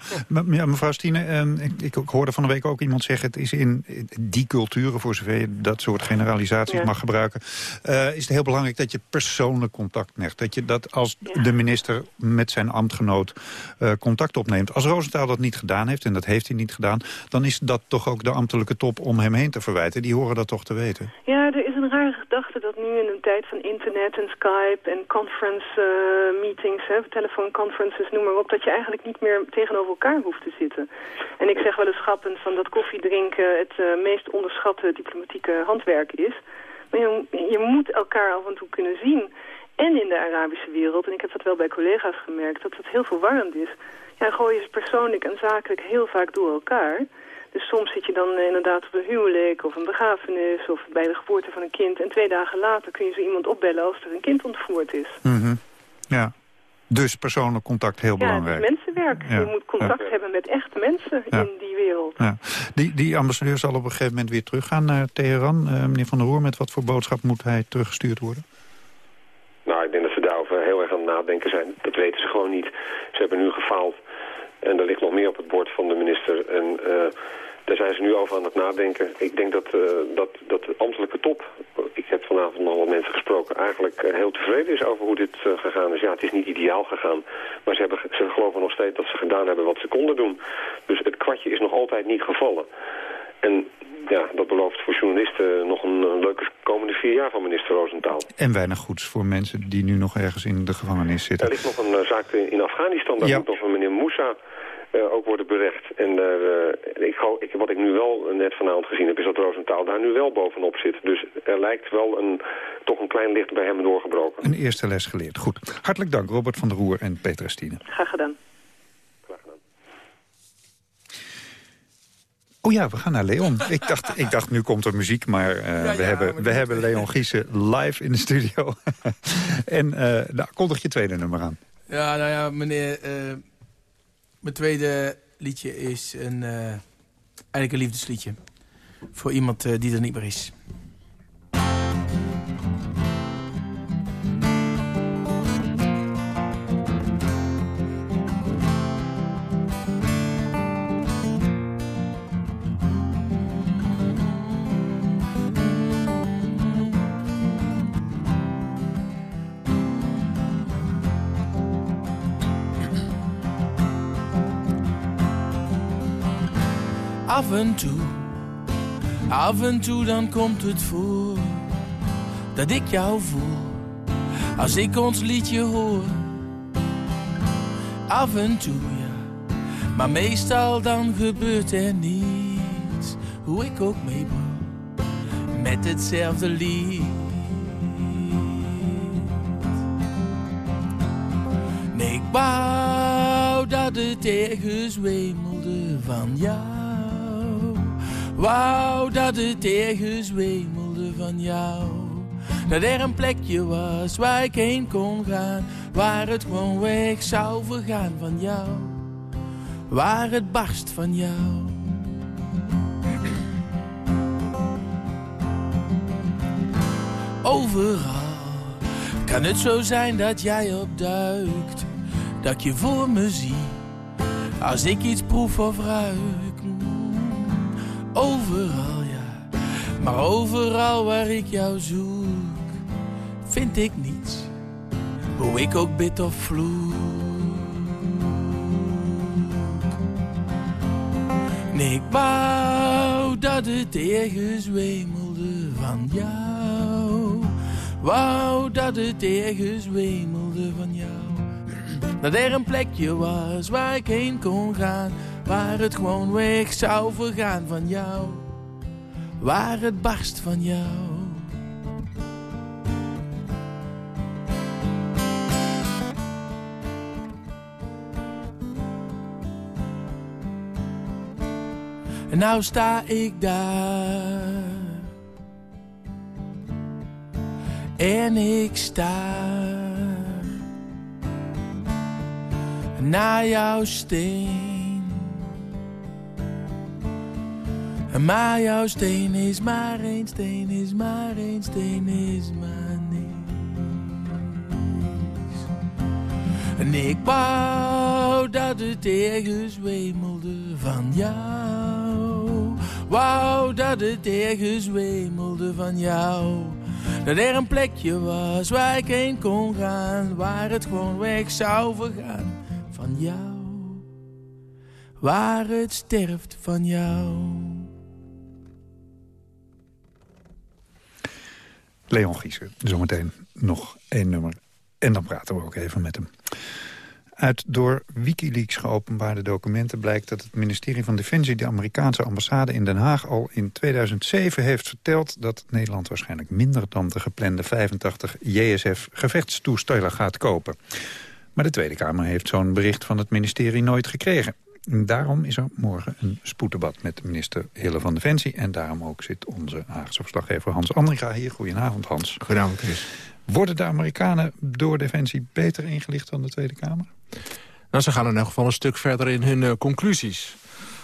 ja mevrouw Stine, ehm, ik, ik, hoorde van de week ook iemand zeggen... het is in die culturen, voor zover je dat soort generalisaties mag gebruiken... Uh, is het heel belangrijk dat je persoonlijk contact legt. Dat je dat als de minister met zijn ambtgenoot uh, contact opneemt. Als Roosentaal dat niet gedaan heeft, en dat heeft hij niet gedaan... dan is dat toch ook de ambtelijke top om hem heen te verwijten. Die horen dat toch te weten. Ja, er is een rare gedachte dat nu in een tijd van internet en Skype... en conference uh, meetings, hè, telefoonconferences, noem maar op... dat je eigenlijk niet meer tegenover elkaar hoeft te zitten. En ik zeg wel eens grappend van dat koffie drinken het uh, meest onderschatte diplomatieke handwerk is. Maar je, je moet elkaar af en toe kunnen zien. En in de Arabische wereld, en ik heb dat wel bij collega's gemerkt, dat het heel verwarrend is. Ja, gooien ze persoonlijk en zakelijk heel vaak door elkaar. Dus soms zit je dan eh, inderdaad op een huwelijk of een begrafenis of bij de geboorte van een kind. En twee dagen later kun je zo iemand opbellen als er een kind ontvoerd is. Mm Ja, dus persoonlijk contact heel belangrijk. Ja, mensenwerk. Je moet contact hebben met echte mensen in die wereld. Ja. Die, die ambassadeur zal op een gegeven moment weer teruggaan naar Teheran. Uh, meneer Van der Roer, met wat voor boodschap moet hij teruggestuurd worden? Nou, ik denk dat ze daarover heel erg aan het nadenken zijn. Dat weten ze gewoon niet. Ze hebben nu gefaald. En er ligt nog meer op het bord van de minister. En uh, daar zijn ze nu over aan het nadenken. Ik denk dat, uh, dat, dat de ambtelijke top, ik heb vanavond nog wat mensen gesproken, eigenlijk uh, heel tevreden is over hoe dit gegaan is. Ja, het is niet ideaal gegaan, maar ze, hebben, ze geloven nog steeds dat ze gedaan hebben wat ze konden doen. Dus het kwartje is nog altijd niet gevallen. En ja, dat belooft voor journalisten nog een, een, leuke komende vier jaar van minister Roosentaal. En weinig goeds voor mensen die nu nog ergens in de gevangenis zitten. Er ligt nog een uh, zaak in Afghanistan, daar ja. moet nog een meneer Moussa uh, ook worden berecht. En uh, ik, ik, wat ik nu wel net vanavond gezien heb, is dat Roosentaal daar nu wel bovenop zit. Dus er lijkt wel een, toch een klein licht bij hem doorgebroken. Een eerste les geleerd. Goed. Hartelijk dank, Robert van der Roer en Petra Stine. Graag gedaan. Oh ja, we gaan naar Leon. Ik dacht, ik dacht nu komt er muziek, maar uh, ja, we, ja, hebben, we hebben Leon Giesen live in de studio. en uh, nou, kondig je tweede nummer aan. Ja, nou ja, meneer... Uh, mijn tweede liedje is een, eigenlijk een liefdesliedje. Voor iemand die er niet meer is. Af en toe, af en toe dan komt het voor dat ik jou voel als ik ons liedje hoor. Af en toe, ja, maar meestal dan gebeurt er niets, hoe ik ook meebrul met hetzelfde lied. Nee, ik wou dat het ergens wemelde van jou. Wou dat het ergens wemelde van jou. Dat er een plekje was waar ik heen kon gaan. Waar het gewoon weg zou vergaan van jou. Waar het barst van jou. Overal kan het zo zijn dat jij opduikt. Dat je voor me zie. Als ik iets proef of ruik overal, ja. Maar overal waar ik jou zoek, vind ik niets. Hoe ik ook bid of vloek. Nee, ik wou dat het ergens wemelde van jou. Wou dat het ergens wemelde van jou. Dat er een plekje was waar ik heen kon gaan Waar het gewoon weg zou vergaan van jou. Waar het barst van jou. En nou sta ik daar. En ik sta naar jouw steen. Maar jouw steen is maar één steen, is maar één steen, is maar niks. En ik wou dat het ergens wemelde van jou. Wou dat het ergens wemelde van jou. Dat er een plekje was waar ik heen kon gaan. Waar het gewoon weg zou vergaan van jou. Waar het sterft van jou. Leon Gieser, zometeen nog één nummer. En dan praten we ook even met hem. Uit door Wikileaks geopenbaarde documenten blijkt dat het ministerie van Defensie... de Amerikaanse ambassade in Den Haag al in 2007 heeft verteld... dat Nederland waarschijnlijk minder dan de geplande 85 JSF-gevechtstoestellen gaat kopen. Maar de Tweede Kamer heeft zo'n bericht van het ministerie nooit gekregen. Daarom is er morgen een spoeddebat met minister Hille van Defensie. En daarom ook zit onze Haagse verslaggever Hans Andringa hier. Goedenavond Hans. Goedenavond Chris. Worden de Amerikanen door Defensie beter ingelicht dan de Tweede Kamer? Nou, ze gaan in elk geval een stuk verder in hun uh, conclusies.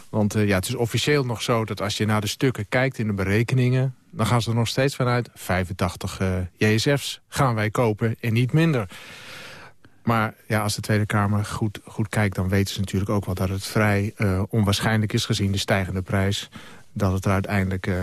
Want uh, ja, het is officieel nog zo dat als je naar de stukken kijkt in de berekeningen... dan gaan ze er nog steeds vanuit 85 uh, JSF's gaan wij kopen en niet minder. Maar ja, als de Tweede Kamer goed, goed kijkt... dan weten ze natuurlijk ook wel dat het vrij uh, onwaarschijnlijk is... gezien de stijgende prijs, dat het er uiteindelijk uh,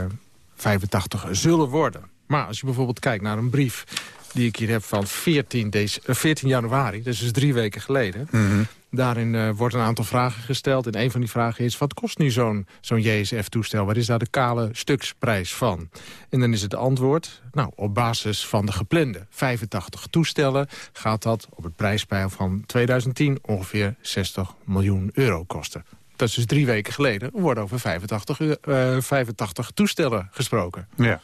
85 zullen worden. Maar als je bijvoorbeeld kijkt naar een brief die ik hier heb van 14, deze, uh, 14 januari... dus is drie weken geleden... -hmm. Daarin uh, wordt een aantal vragen gesteld. En een van die vragen is, wat kost nu zo'n zo'n JSF-toestel? Wat is daar de kale stuksprijs van? En dan is het antwoord, nou, op basis van de geplande 85 toestellen... gaat dat op het prijspeil van 2010 ongeveer 60 miljoen euro kosten. Dat is dus drie weken geleden. Er worden over 85, uh, 85 toestellen gesproken. Ja.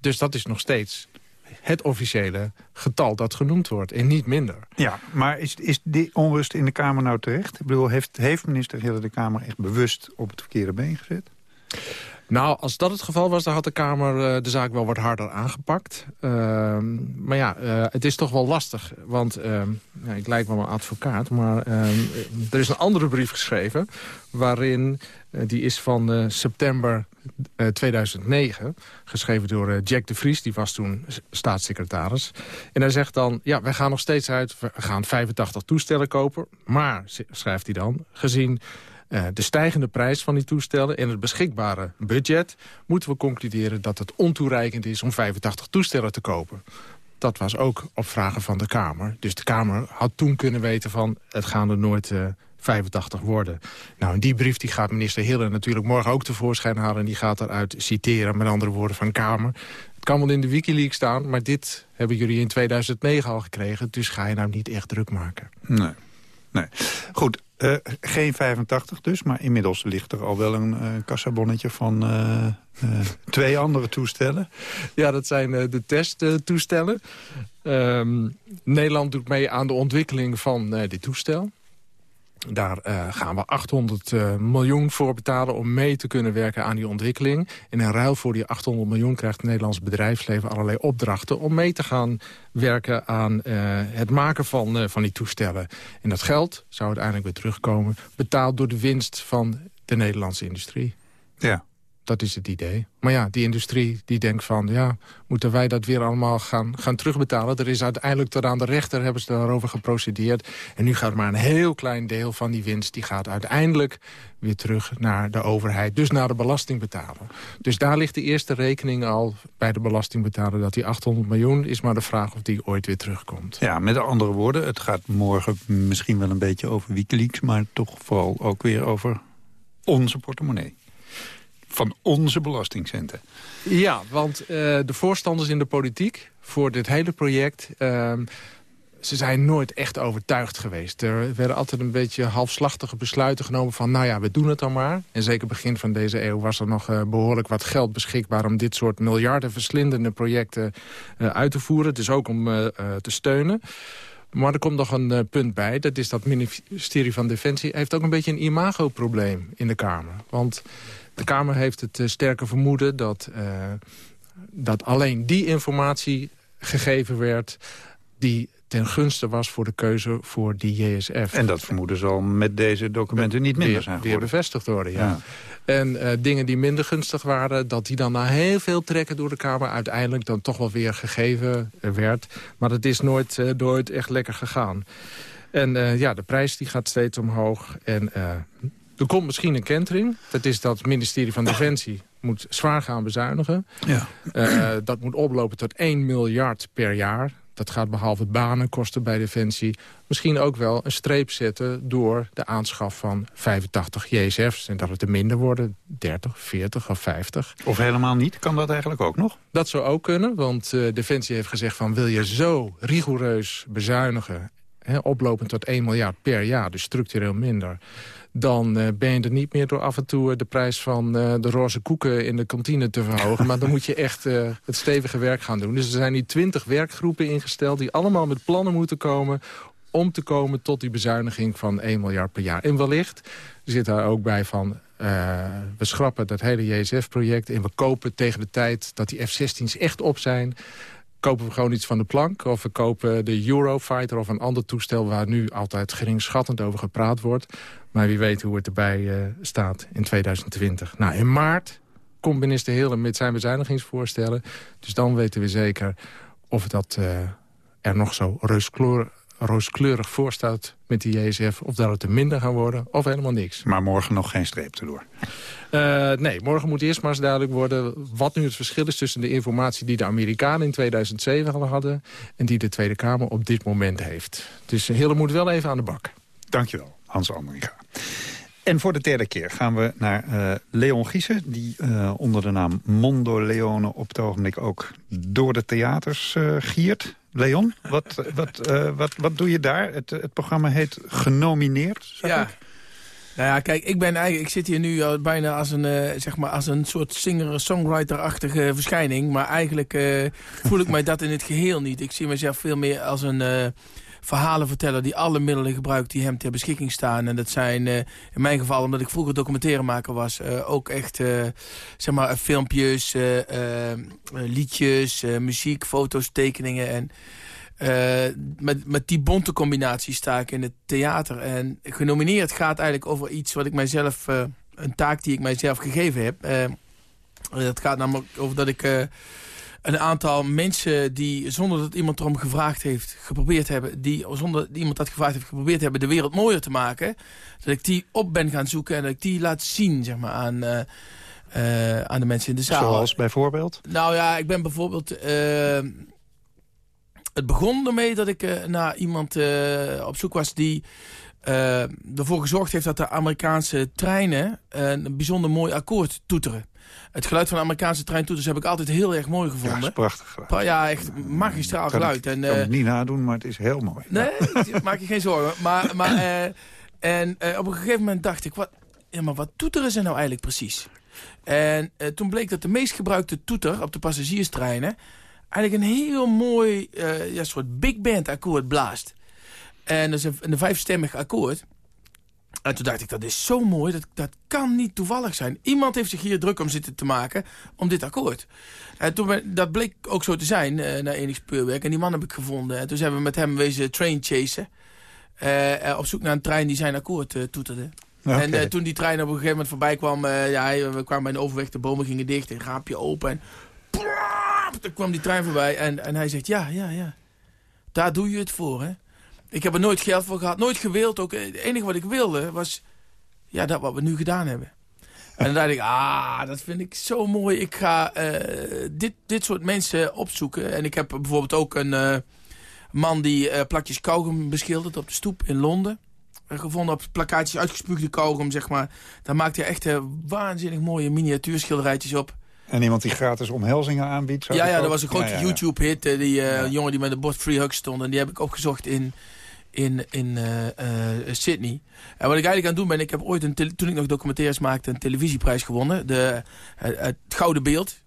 Dus dat is nog steeds het officiële getal dat genoemd wordt. En niet minder. Ja, maar is, is die onrust in de Kamer nou terecht? Ik bedoel, heeft, heeft minister Hille de Kamer echt bewust op het verkeerde been gezet? Nou, als dat het geval was, dan had de Kamer uh, de zaak wel wat harder aangepakt. Uh, maar ja, uh, het is toch wel lastig. Want ja, ik lijk wel een advocaat, maar er is een andere brief geschreven... waarin, die is van september 2009, geschreven door Jack de Vries. Die was toen staatssecretaris. En hij zegt dan, ja, wij gaan nog steeds uit... we gaan 85 toestellen kopen. Maar, schrijft hij dan, gezien... De stijgende prijs van die toestellen en het beschikbare budget... moeten we concluderen dat het ontoereikend is om 85 toestellen te kopen. Dat was ook op vragen van de Kamer. Dus de Kamer had toen kunnen weten van... het gaan er nooit 85 worden. Nou, en die brief die gaat minister Hille natuurlijk morgen ook tevoorschijn halen... en die gaat eruit citeren, met andere woorden, van Kamer. Het kan wel in de Wikileaks staan, maar dit hebben jullie in 2009 al gekregen... dus ga je nou niet echt druk maken. Nee. Nee. Goed, uh, geen 85 dus, maar inmiddels ligt er al wel een uh, kassabonnetje van uh, twee andere toestellen. Ja, dat zijn de testtoestellen. Um, Nederland doet mee aan de ontwikkeling van dit toestel. Daar uh, gaan we 800 uh, miljoen voor betalen om mee te kunnen werken aan die ontwikkeling. En in ruil voor die 800 miljoen krijgt het Nederlands bedrijfsleven allerlei opdrachten... om mee te gaan werken aan uh, het maken van, van die toestellen. En dat geld zou uiteindelijk weer terugkomen... betaald door de winst van de Nederlandse industrie. Ja. Dat is het idee. Maar ja, die industrie die denkt van... ja, moeten wij dat weer allemaal gaan, gaan terugbetalen? Er is uiteindelijk tot aan de rechter hebben ze daarover geprocedeerd. En nu gaat maar een heel klein deel van die winst... die gaat uiteindelijk weer terug naar de overheid. Dus naar de belastingbetaler. Dus daar ligt de eerste rekening al bij de belastingbetaler... dat die 800 miljoen is maar de vraag of die ooit weer terugkomt. Ja, met andere woorden, het gaat morgen misschien wel een beetje over Wikileaks... maar toch vooral ook weer over onze portemonnee van onze belastingcenten. Ja, want uh, de voorstanders in de politiek voor dit hele project... Uh, ze zijn nooit echt overtuigd geweest. Er werden altijd een beetje halfslachtige besluiten genomen van... nou ja, we doen het dan maar. En zeker begin van deze eeuw was er nog uh, behoorlijk wat geld beschikbaar... om dit soort miljarden verslindende projecten uh, uit te voeren. Dus ook om te steunen. Maar er komt nog een punt bij. Dat is dat ministerie van Defensie heeft ook een beetje een imagoprobleem in de Kamer. Want de Kamer heeft het uh, sterke vermoeden dat, uh, dat alleen die informatie gegeven werd... die ten gunste was voor de keuze voor die JSF. En dat vermoeden zal met deze documenten niet minder zijn Weer bevestigd worden, ja. ja. En uh, dingen die minder gunstig waren... dat die dan na heel veel trekken door de Kamer... uiteindelijk dan toch wel weer gegeven werd. Maar het is nooit, uh, nooit echt lekker gegaan. En eh, ja, de prijs die gaat steeds omhoog. En eh, er komt misschien een kentering. Dat is dat het ministerie van Defensie moet zwaar gaan bezuinigen. Ja. Eh, dat moet oplopen tot 1 miljard per jaar. Dat gaat behalve banen kosten bij Defensie... misschien ook wel een streep zetten door de aanschaf van 85 JSF's. En dat het er minder worden, 30, 40 of 50. Of helemaal niet, kan dat eigenlijk ook nog? Dat zou ook kunnen, want eh, Defensie heeft gezegd van... wil je zo rigoureus bezuinigen, oplopend tot 1 miljard per jaar... dus structureel minder dan eh, ben je er niet meer door af en toe eh, de prijs van eh, de roze koeken in de kantine te verhogen. maar dan moet je echt het stevige werk gaan doen. Dus er zijn nu twintig werkgroepen ingesteld die allemaal met plannen moeten komen om te komen tot die bezuiniging van 1 miljard per jaar. En wellicht zit daar ook bij van... we schrappen dat hele JSF-project en we kopen tegen de tijd dat die F-16's echt op zijn kopen we gewoon iets van de plank. Of we kopen de Eurofighter of een ander toestel... waar nu altijd geringschattend over gepraat wordt. Maar wie weet hoe het erbij eh, staat in 2020. Nou, in maart komt minister Hille met zijn bezuinigingsvoorstellen. Dus dan weten we zeker of dat eh, er nog zo rooskleur, rooskleurig voor staat met die JSF... of dat het er minder gaan worden, of helemaal niks. Maar morgen nog geen streep erdoor. Uh, nee, morgen moet eerst maar eens duidelijk worden... wat nu het verschil is tussen de informatie die de Amerikanen in 2007 al hadden... en die de Tweede Kamer op dit moment heeft. Dus Hille moet wel even aan de bak. Dankjewel, Hans Almeringa. En voor de derde keer gaan we naar uh, Leon Giesen... die uh, onder de naam Mondo Leone op het ogenblik ook door de theaters uh, giert. Leon, wat, wat, wat, wat doe je daar? Het, het programma heet Genomineerd, ja. Ik? Nou ja, kijk, ik ben eigenlijk, ik zit hier nu bijna als een, uh, zeg maar, als een soort singer-songwriter-achtige verschijning. Maar eigenlijk uh, voel ik mij dat in het geheel niet. Ik zie mezelf veel meer als een verhalenverteller die alle middelen gebruikt die hem ter beschikking staan. En dat zijn in mijn geval, omdat ik vroeger documentairemaker was, ook echt zeg maar, filmpjes, liedjes, muziek, foto's, tekeningen en... Met, met die bonte combinatie sta ik in het theater. En genomineerd gaat eigenlijk over iets wat ik mijzelf... Een taak die ik mijzelf gegeven heb. Dat gaat namelijk over dat ik een aantal mensen die zonder dat iemand erom gevraagd heeft... geprobeerd hebben, die zonder dat iemand dat gevraagd heeft geprobeerd hebben... de wereld mooier te maken. Dat ik die op ben gaan zoeken en dat ik die laat zien zeg maar, aan... aan de mensen in de zaal. Zoals bijvoorbeeld? Nou ja, ik ben bijvoorbeeld het begon ermee dat ik uh, naar iemand uh, op zoek was die uh, ervoor gezorgd heeft dat de Amerikaanse treinen een bijzonder mooi akkoord toeteren. Het geluid van de Amerikaanse treintoeters heb ik altijd heel erg mooi gevonden. Ja, is prachtig geluid. Ja, echt magistraal kan geluid. Ik, en, kan het niet nadoen, maar het is heel mooi. Nee, maak je geen zorgen. Maar, maar, en op een gegeven moment dacht ik, wat, ja, maar wat toeteren ze nou eigenlijk precies? En toen bleek dat de meest gebruikte toeter op de passagierstreinen eigenlijk een heel mooi ja, soort big band akkoord blaast. En dat is een, een vijfstemmig akkoord. En toen dacht ik, dat is zo mooi, dat, dat kan niet toevallig zijn. Iemand heeft zich hier druk om zitten te maken om dit akkoord. En toen ben, dat bleek ook zo te zijn, uh, na enig speurwerk. En die man heb ik gevonden. En toen zijn we met hem wezen train chasen. Uh, op zoek naar een trein die zijn akkoord toeterde. Okay. En toen die trein op een gegeven moment voorbij kwam... ja, we kwamen bij een overweg, de bomen gingen dicht, een raampje open... En toen kwam die trein voorbij en, en hij zegt, ja, ja, ja. Daar doe je het voor, hè. Ik heb er nooit geld voor gehad, nooit gewild. Ook, het enige wat ik wilde was, ja, dat wat we nu gedaan hebben. En dan dacht ik, ah, dat vind ik zo mooi. Ik ga uh, dit, dit soort mensen opzoeken. En ik heb bijvoorbeeld ook een uh, man die uh, plakjes kauwgom beschildert op de stoep in Londen. Gevonden op plakkaatjes uitgespuugde kauwgom, zeg maar. Daar maakt hij echt waanzinnig mooie miniatuurschilderijtjes op. En iemand die gratis omhelzingen aanbiedt? Ja, ja, dat was een grote ja, ja, ja. YouTube-hit. Die jongen die met de bord Free Hug stond. En die heb ik opgezocht in, in, in uh, uh, Sydney. En wat ik eigenlijk aan het doen ben... Ik heb ooit, toen ik nog documentaires maakte... een televisieprijs gewonnen. De, het Gouden Beeld.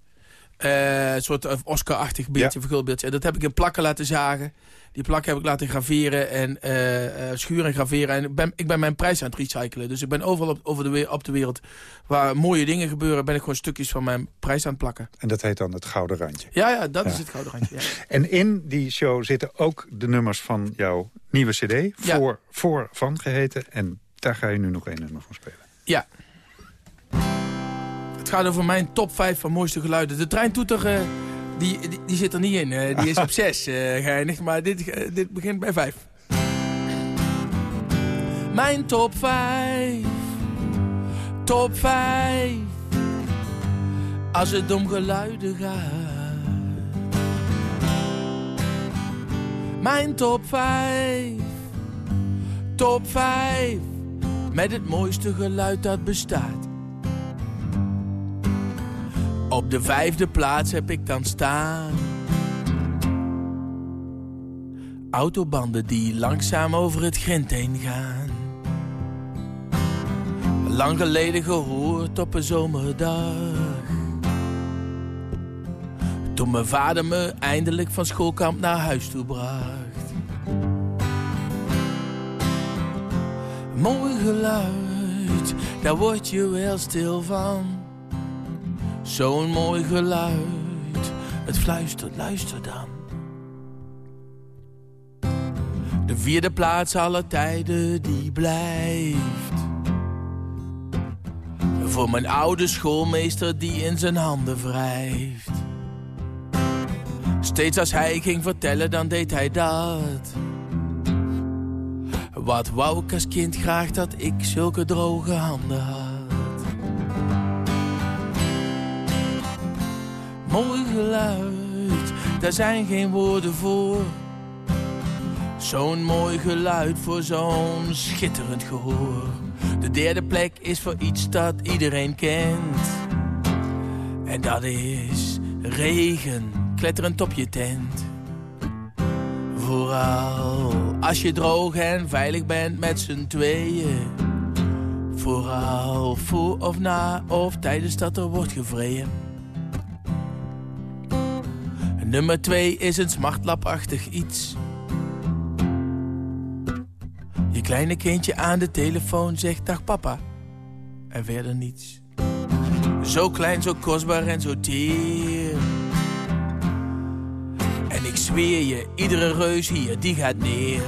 Een soort Oscar-achtig beeldje, ja. vergulbeeldje. En dat heb ik in plakken laten zagen. Die plakken heb ik laten graveren en uh, schuren en graveren. En ik ben, ik ben mijn prijs aan het recyclen. Dus ik ben overal op, over de, op de wereld waar mooie dingen gebeuren... ben ik gewoon stukjes van mijn prijs aan het plakken. En dat heet dan het Gouden Randje? Ja, ja dat ja. is het Gouden Randje. Ja. En in die show zitten ook de nummers van jouw nieuwe cd. Voor, voor Van geheten. En daar ga je nu nog één nummer van spelen. Ja. Gaat over mijn top 5 van mooiste geluiden. De treintoeter... Uh, die, die, die, zit er niet in. Uh, die is op 6 uh, geinig. Maar dit, dit begint bij 5. Mijn top 5. Top 5. Als het om geluiden gaat. Mijn top 5. Top 5. Met het mooiste geluid dat bestaat. Op de vijfde plaats heb ik dan staan. Autobanden die langzaam over het grind heen gaan. Lang geleden gehoord op een zomerdag. Toen mijn vader me eindelijk van schoolkamp naar huis toe bracht. Mooi geluid, daar word je wel stil van. Zo'n mooi geluid, het fluistert, luister dan. De vierde plaats aller tijden die blijft. Voor mijn oude schoolmeester die in zijn handen wrijft. Steeds als hij ging vertellen, dan deed hij dat. Wat wou ik als kind graag dat ik zulke droge handen had. Geluid, daar zijn geen woorden voor. Zo'n mooi geluid voor zo'n schitterend gehoor. De derde plek is voor iets dat iedereen kent. En dat is regen, kletterend op je tent. Vooral als je droog en veilig bent met z'n tweeën. Vooral voor of na of tijdens dat er wordt gevreden. Nummer twee is een smartlapachtig iets. Je kleine kindje aan de telefoon zegt dag papa. En verder niets. Zo klein, zo kostbaar en zo teer. En ik zweer je, iedere reus hier, die gaat neer.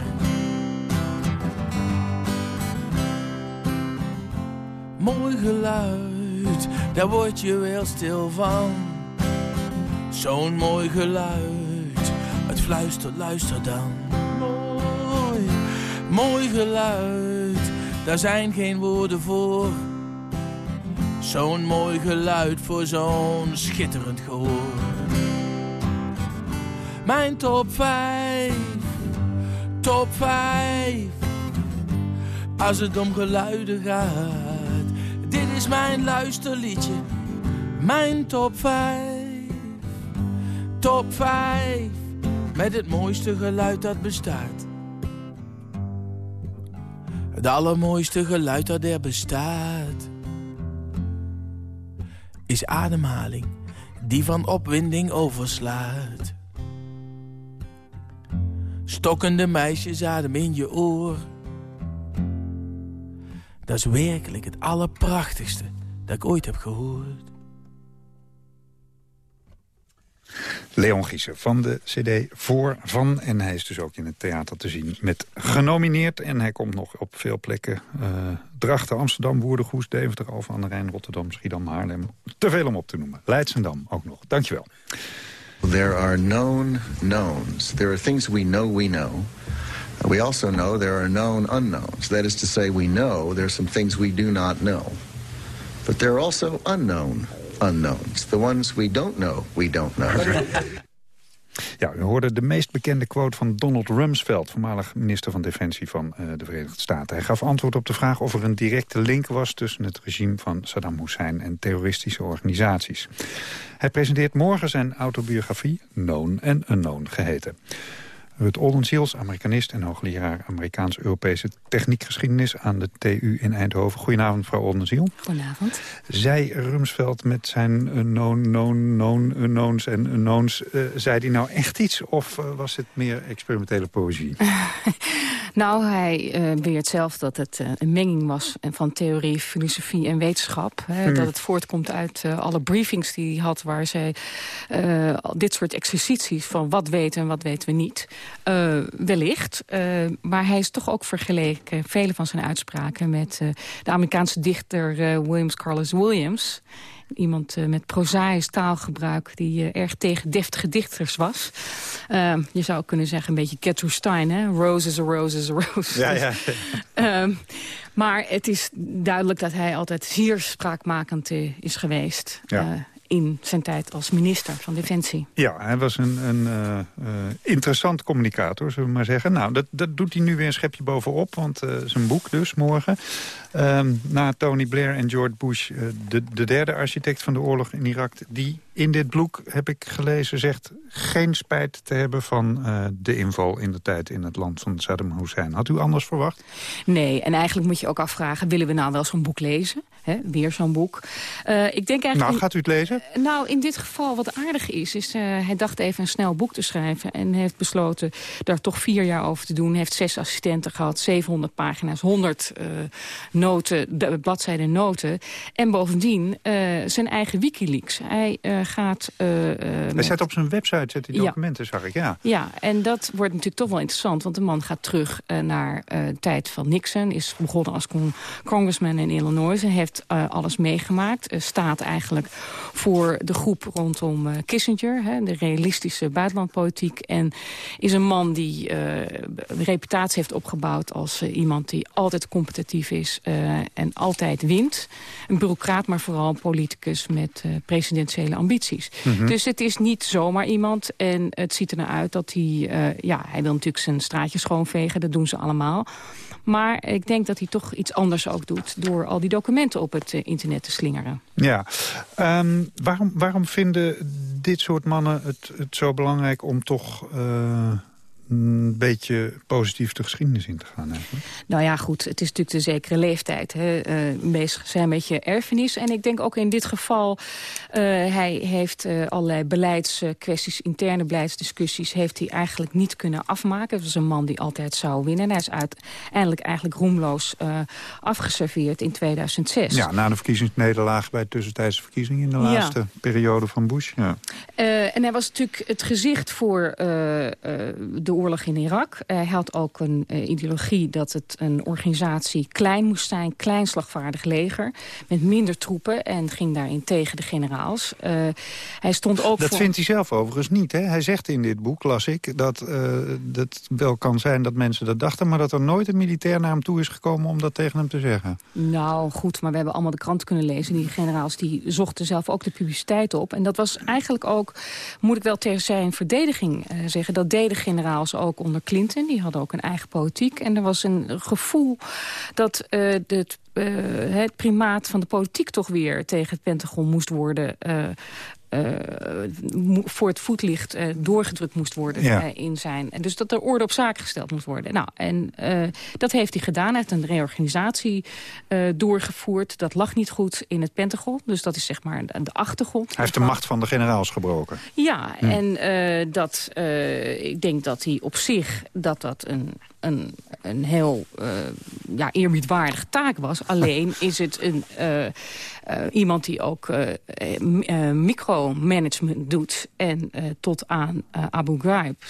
Mooi geluid, daar word je wel stil van. Zo'n mooi geluid, het fluistert, luister dan. Mooi, mooi geluid, daar zijn geen woorden voor. Zo'n mooi geluid voor zo'n schitterend gehoor. Mijn top 5, top 5. Als het om geluiden gaat, dit is mijn luisterliedje. Mijn top 5, top 5. Met het mooiste geluid dat bestaat. Het allermooiste geluid dat er bestaat. Is ademhaling die van opwinding overslaat. Stokkende meisjes adem in je oor. Dat is werkelijk het allerprachtigste dat ik ooit heb gehoord. Leon Gieser van de cd Voor Van. En hij is dus ook in het theater te zien met genomineerd. En hij komt nog op veel plekken. Uh, Drachten, Amsterdam, Woerdengoes, Deventer, Alphen aan de Rijn, Rotterdam, Schiedam, Haarlem. Te veel om op te noemen. Leidsendam ook nog. Dankjewel. There are known knowns. There are things we know we know. We also know there are known unknowns. That is to say, we know there are some things we do not know. But there are also unknown unknowns. The ones we don't know, we don't know. Ja, u hoorde de meest bekende quote van Donald Rumsfeld... voormalig minister van Defensie van uh, de Verenigde Staten. Hij gaf antwoord op de vraag of er een directe link was... tussen het regime van Saddam Hussein en terroristische organisaties. Hij presenteert morgen zijn autobiografie Known and Unknown geheten. Rut Oldenziels, Amerikanist en hoogleraar Amerikaans-Europese techniekgeschiedenis aan de TU in Eindhoven. Goedenavond, mevrouw Oldenziel. Goedenavond. Zei Rumsfeld met zijn unknown, known, known, unknowns en unknowns, uh, zei hij nou echt iets of uh, was het meer experimentele poëzie? nou, hij uh, beweert zelf dat het een menging was van theorie, filosofie en wetenschap. Hè, hmm. Dat het voortkomt uit alle briefings die hij had waar zij dit soort exercities van wat weten en wat weten we niet... Uh, wellicht. Uh, maar hij is toch ook vergeleken, vele van zijn uitspraken... met uh, de Amerikaanse dichter Williams Carlos Williams. Iemand met prozaïs taalgebruik die erg tegen deftige dichters was. je zou kunnen zeggen een beetje Gertrude Stein, hè? Rose is a rose is a rose. Ja, ja. Ehm, maar het is duidelijk dat hij altijd zeer spraakmakend is geweest. Ja in zijn tijd als minister van Defensie. Ja, hij was een, een uh, uh, interessant communicator, zullen we maar zeggen. Nou, dat, dat doet hij nu weer een schepje bovenop, want uh, zijn boek dus, morgen. Um, na Tony Blair en George Bush, de, de derde architect van de oorlog in Irak... die in dit boek, heb ik gelezen, zegt geen spijt te hebben... van de inval in de tijd in het land van Saddam Hussein. Had u anders verwacht? Nee, en eigenlijk moet je ook afvragen... willen we nou wel zo'n boek lezen? He, weer zo'n boek. Uh, ik denk eigenlijk, nou, gaat u het lezen? nou, in dit geval wat aardig is... is uh, hij dacht even een snel boek te schrijven... en heeft besloten daar toch vier jaar over te doen. Hij heeft zes assistenten gehad, 700 pagina's, 100 uh, noten, de, bladzijden noten. En bovendien zijn eigen Wikileaks. Hij gaat... hij zet op zijn website zet die documenten, ja. zag ik, ja. Ja, en dat wordt natuurlijk toch wel interessant... want de man gaat terug naar de tijd van Nixon... is begonnen als con congressman in Illinois... en heeft heeft uh, alles meegemaakt. Uh, staat eigenlijk voor de groep rondom uh, Kissinger. Hè, de realistische buitenlandpolitiek. En is een man die reputatie heeft opgebouwd als iemand die altijd competitief is en altijd wint. Een bureaucraat, maar vooral een politicus met presidentiële ambities. Mm -hmm. Dus het is niet zomaar iemand. En het ziet er naar uit dat hij... ja, hij wil natuurlijk zijn straatje schoonvegen. Dat doen ze allemaal. Maar ik denk dat hij toch iets anders ook doet... door al die documenten op het uh, internet te slingeren. Ja. Um, waarom, waarom vinden dit soort mannen het, het zo belangrijk om toch... Uh een beetje positief de geschiedenis in te gaan eigenlijk? Nou ja, goed, het is natuurlijk de zekere leeftijd. Hè. Uh, bezig zijn met je erfenis. En ik denk ook in dit geval, uh, hij heeft uh, allerlei beleidskwesties, interne beleidsdiscussies, heeft hij eigenlijk niet kunnen afmaken. Het was een man die altijd zou winnen. En hij is uiteindelijk eigenlijk roemloos afgeserveerd in 2006. Ja, na de verkiezingsnederlaag bij de tussentijdse verkiezingen in de laatste periode van Bush. Ja. en hij was natuurlijk het gezicht voor de oorlog in Irak. Uh, hij had ook een uh, ideologie dat het een organisatie klein moest zijn. Klein slagvaardig leger. Met minder troepen. En ging daarin tegen de generaals. Uh, hij stond ook dat voor... vindt hij zelf overigens niet. Hè? Hij zegt in dit boek, las ik, dat het wel kan zijn dat mensen dat dachten... maar dat er nooit een militair naar hem toe is gekomen om dat tegen hem te zeggen. Nou, goed, maar we hebben allemaal de krant kunnen lezen. Die generaals die zochten zelf ook de publiciteit op. En dat was eigenlijk ook, moet ik wel tegen zijn verdediging zeggen... dat deden generaals ook onder Clinton. Die hadden ook een eigen politiek. En er was een gevoel dat het, uh, het primaat van de politiek toch weer tegen het Pentagon moest worden... Uh, voor het voetlicht uh, doorgedrukt moest worden ja. uh, in zijn. En dus dat er orde op zaak gesteld moest worden. Nou, en dat heeft hij gedaan. Hij heeft een reorganisatie doorgevoerd. Dat lag niet goed in het Pentagon. Dus dat is zeg maar de achtergrond. Hij heeft de macht van de generaals gebroken. Ja, hm. en dat, ik denk dat hij op zich dat dat een een, een heel uh, ja, eerbiedwaardige taak was. Alleen is het een, uh, uh, iemand die ook micromanagement doet. En tot aan Abu Ghraib,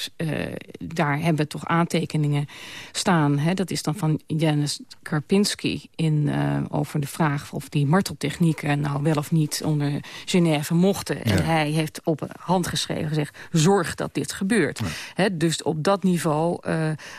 daar hebben we toch aantekeningen staan. Hè? Dat is dan van Janis Karpinski in, over de vraag of die marteltechnieken nou wel of niet onder Genève mochten. Ja. En hij heeft op hand geschreven gezegd, zorg dat dit gebeurt. Ja. Hè? Dus op dat niveau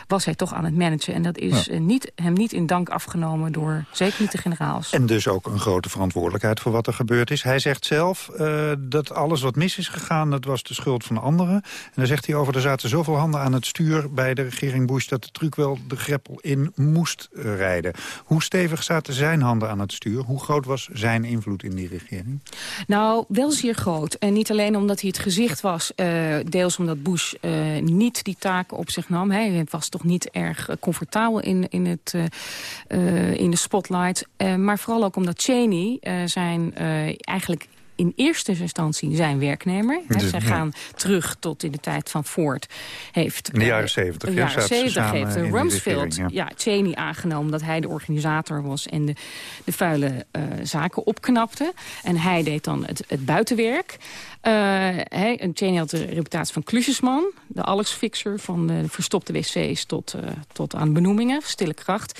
was hij toch aan het managen. En dat is ja. niet, hem niet in dank afgenomen door zeker niet de generaals. En dus ook een grote verantwoordelijkheid voor wat er gebeurd is. Hij zegt zelf uh, dat alles wat mis is gegaan, dat was de schuld van anderen. En dan zegt hij over, er zaten zoveel handen aan het stuur bij de regering Bush... dat de truc wel de greppel in moest uh, rijden. Hoe stevig zaten zijn handen aan het stuur? Hoe groot was zijn invloed in die regering? Nou, wel zeer groot. En niet alleen omdat hij het gezicht was, uh, deels omdat Bush niet die taken op zich nam. Hij was toch niet erg comfortabel in, in, het, uh, uh, in de spotlight. Maar vooral ook omdat Cheney zijn eigenlijk in eerste instantie zijn werknemer. Hè. Dus, Zij ja. gaan terug tot in de tijd van Ford. Heeft, In de eh, jaren 70, In ja, de jaren zaten ze 70 samen heeft eh, de Rumsfeld ja. ja. Cheney aangenomen dat hij de organisator was... en de, de vuile eh, zaken opknapte. En hij deed dan het, het buitenwerk. En Cheney had de reputatie van klusjesman. De allesfixer van de verstopte wc's tot, tot aan benoemingen. Stille kracht.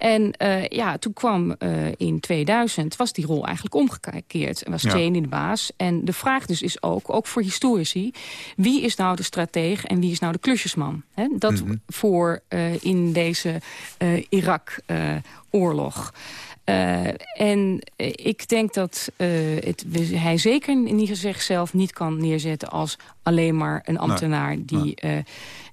En eh, ja, toen kwam eh, in 2000, was die rol eigenlijk omgekeerd. En was Ja. Cheney de baas. En de vraag dus is ook, ook voor historici... wie is nou de strateeg en wie is nou de klusjesman? Dat Mhm. voor eh, in deze Irak-oorlog. En ik denk dat eh, het, hij zeker niet zichzelf niet kan neerzetten... als alleen maar een ambtenaar die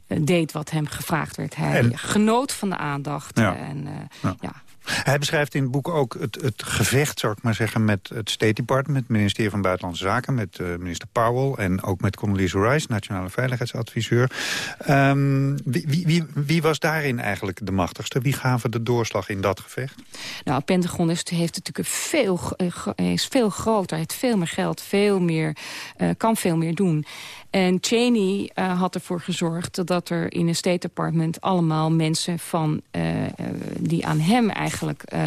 deed wat hem gevraagd werd. Hij En- genoot van de aandacht. Ja. En, eh, Ja. ja. Hij beschrijft in het boek ook het, het gevecht, zou ik maar zeggen... met het State Department, het ministerie van Buitenlandse Zaken... met eh, minister Powell en ook met Condoleezza Rice... nationale veiligheidsadviseur. Ehm, wie, wie, wie, wie was daarin eigenlijk de machtigste? Wie gaven de doorslag in dat gevecht? Nou, het Pentagon is, heeft natuurlijk veel, eh, gro- is veel groter, heeft veel meer geld, veel meer, eh, kan veel meer doen. En Cheney eh, had ervoor gezorgd dat er in een State Department allemaal mensen van eh, eh, die aan hem eigenlijk eh,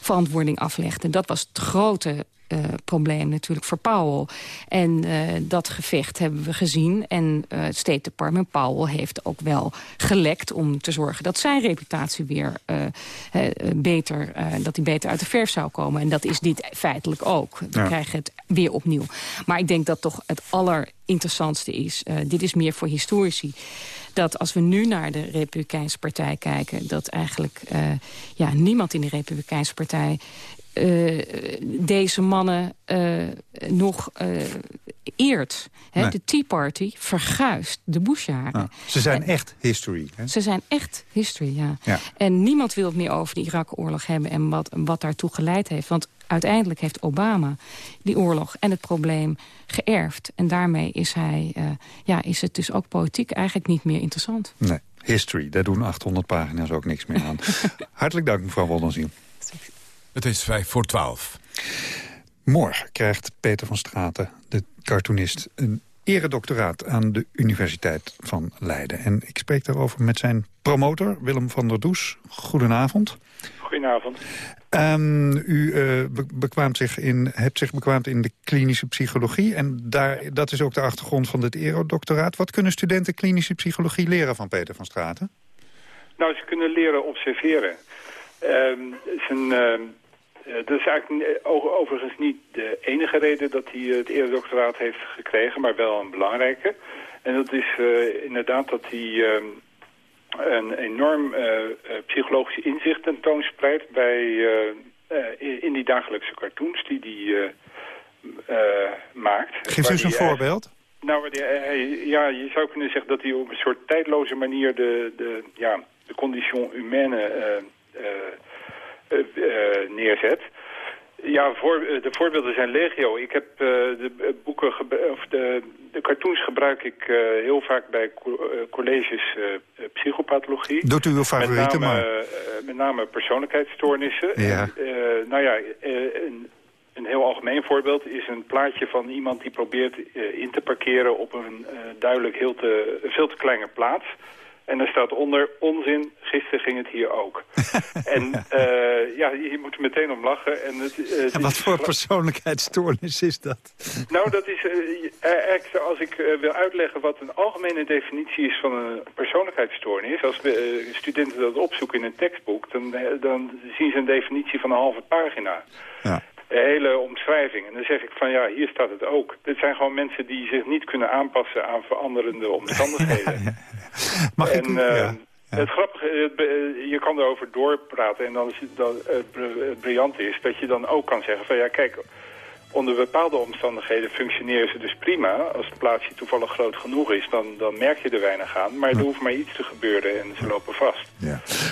verantwoording aflegden. Dat was het grote eh, probleem natuurlijk voor Powell. En eh, dat gevecht hebben we gezien. En eh, het State Department, Powell, heeft ook wel gelekt... om te zorgen dat zijn reputatie weer beter... dat hij beter uit de verf zou komen. En dat is dit feitelijk ook. We Ja. krijgen het weer opnieuw. Maar ik denk dat toch het allerinteressantste is... dit is meer voor historici dat als we nu naar de Republikeinse Partij kijken... dat eigenlijk eh, ja, niemand in de Republikeinse Partij... eh, deze mannen eh, nog eh, eert. Hè? Nee. De Tea Party verguist de Bush-jaren. Ja. Ze zijn echt history. Hè? Ze zijn echt history, ja. Ja. En niemand wil het meer over de Irak-oorlog hebben... en wat, wat daartoe geleid heeft. Want uiteindelijk heeft Obama die oorlog en het probleem geërfd. En daarmee is, hij, ja, is het dus ook politiek eigenlijk niet meer interessant. Nee, history. Daar doen 800 pagina's ook niks meer aan. Hartelijk dank, mevrouw Wonderziel. Het is vijf voor twaalf. Morgen krijgt Peter van Straten, de cartoonist... een eredoctoraat aan de Universiteit van Leiden. En ik spreek daarover met zijn promotor, Willem van der Does. Goedenavond. Goedenavond. Ehm, u bekwaamt zich in, hebt zich bekwaamd in de klinische psychologie. En daar, dat is ook de achtergrond van dit erodoctoraat. Wat kunnen studenten klinische psychologie leren van Peter van Straten? Nou, ze kunnen leren observeren. Ehm, het is een, ehm, eh, dat is eigenlijk eh, overigens niet de enige reden dat hij eh, het eredoctoraat heeft gekregen, maar wel een belangrijke. En dat is eh, inderdaad dat hij ehm, een enorm eh, eh, psychologische inzicht tentoonspreidt bij, eh, eh, in, die dagelijkse cartoons die hij eh, eh, maakt. Geef eens een hij, eh, voorbeeld. nou, die- hij- ja, je zou kunnen zeggen dat hij op een soort tijdloze manier de, de, ja, de condition humaine eh, eh, eh, eh, neerzet. Ja, voor, eh, de voorbeelden zijn legio. Ik heb eh, de eh, boeken, of de, de cartoons gebruik ik eh, heel vaak bij co- eh, colleges eh, eh, psychopathologie. Doet u uw favorieten met name, maar. eh, met name persoonlijkheidsstoornissen. Ja. En, eh, nou ja, eh, een, een heel algemeen voorbeeld is een plaatje van iemand die probeert eh, in te parkeren op een eh, duidelijk heel te, veel te kleine plaats. En er staat onder, onzin, gisteren ging het hier ook. en eh, ja, je moet er meteen om lachen. En het, eh, En wat voor persoonlijkheidsstoornis is dat? nou, dat is eigenlijk als ik wil uitleggen wat een algemene definitie is van een persoonlijkheidsstoornis. Als we, studenten dat opzoeken in een tekstboek, dan, dan zien ze een definitie van een halve pagina. Ja. Een hele omschrijving. En dan zeg ik van ja, hier staat het ook. Dit zijn gewoon mensen die zich niet kunnen aanpassen aan veranderende omstandigheden. Mag en, ik u- eh, ja, Het grappige, eh, je kan erover doorpraten en dan is het, dan, het briljante is dat je dan ook kan zeggen van ja kijk, onder bepaalde omstandigheden functioneren ze dus prima. Als het plaatsje toevallig groot genoeg is, dan, dan merk je er weinig aan. Maar er hoeft maar iets te gebeuren en ze lopen vast.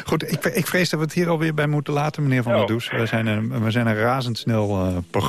Goed, ik, ik vrees dat we het hier alweer bij moeten laten, meneer Van der Oh. Does. We zijn een, we zijn een razendsnel eh, programma.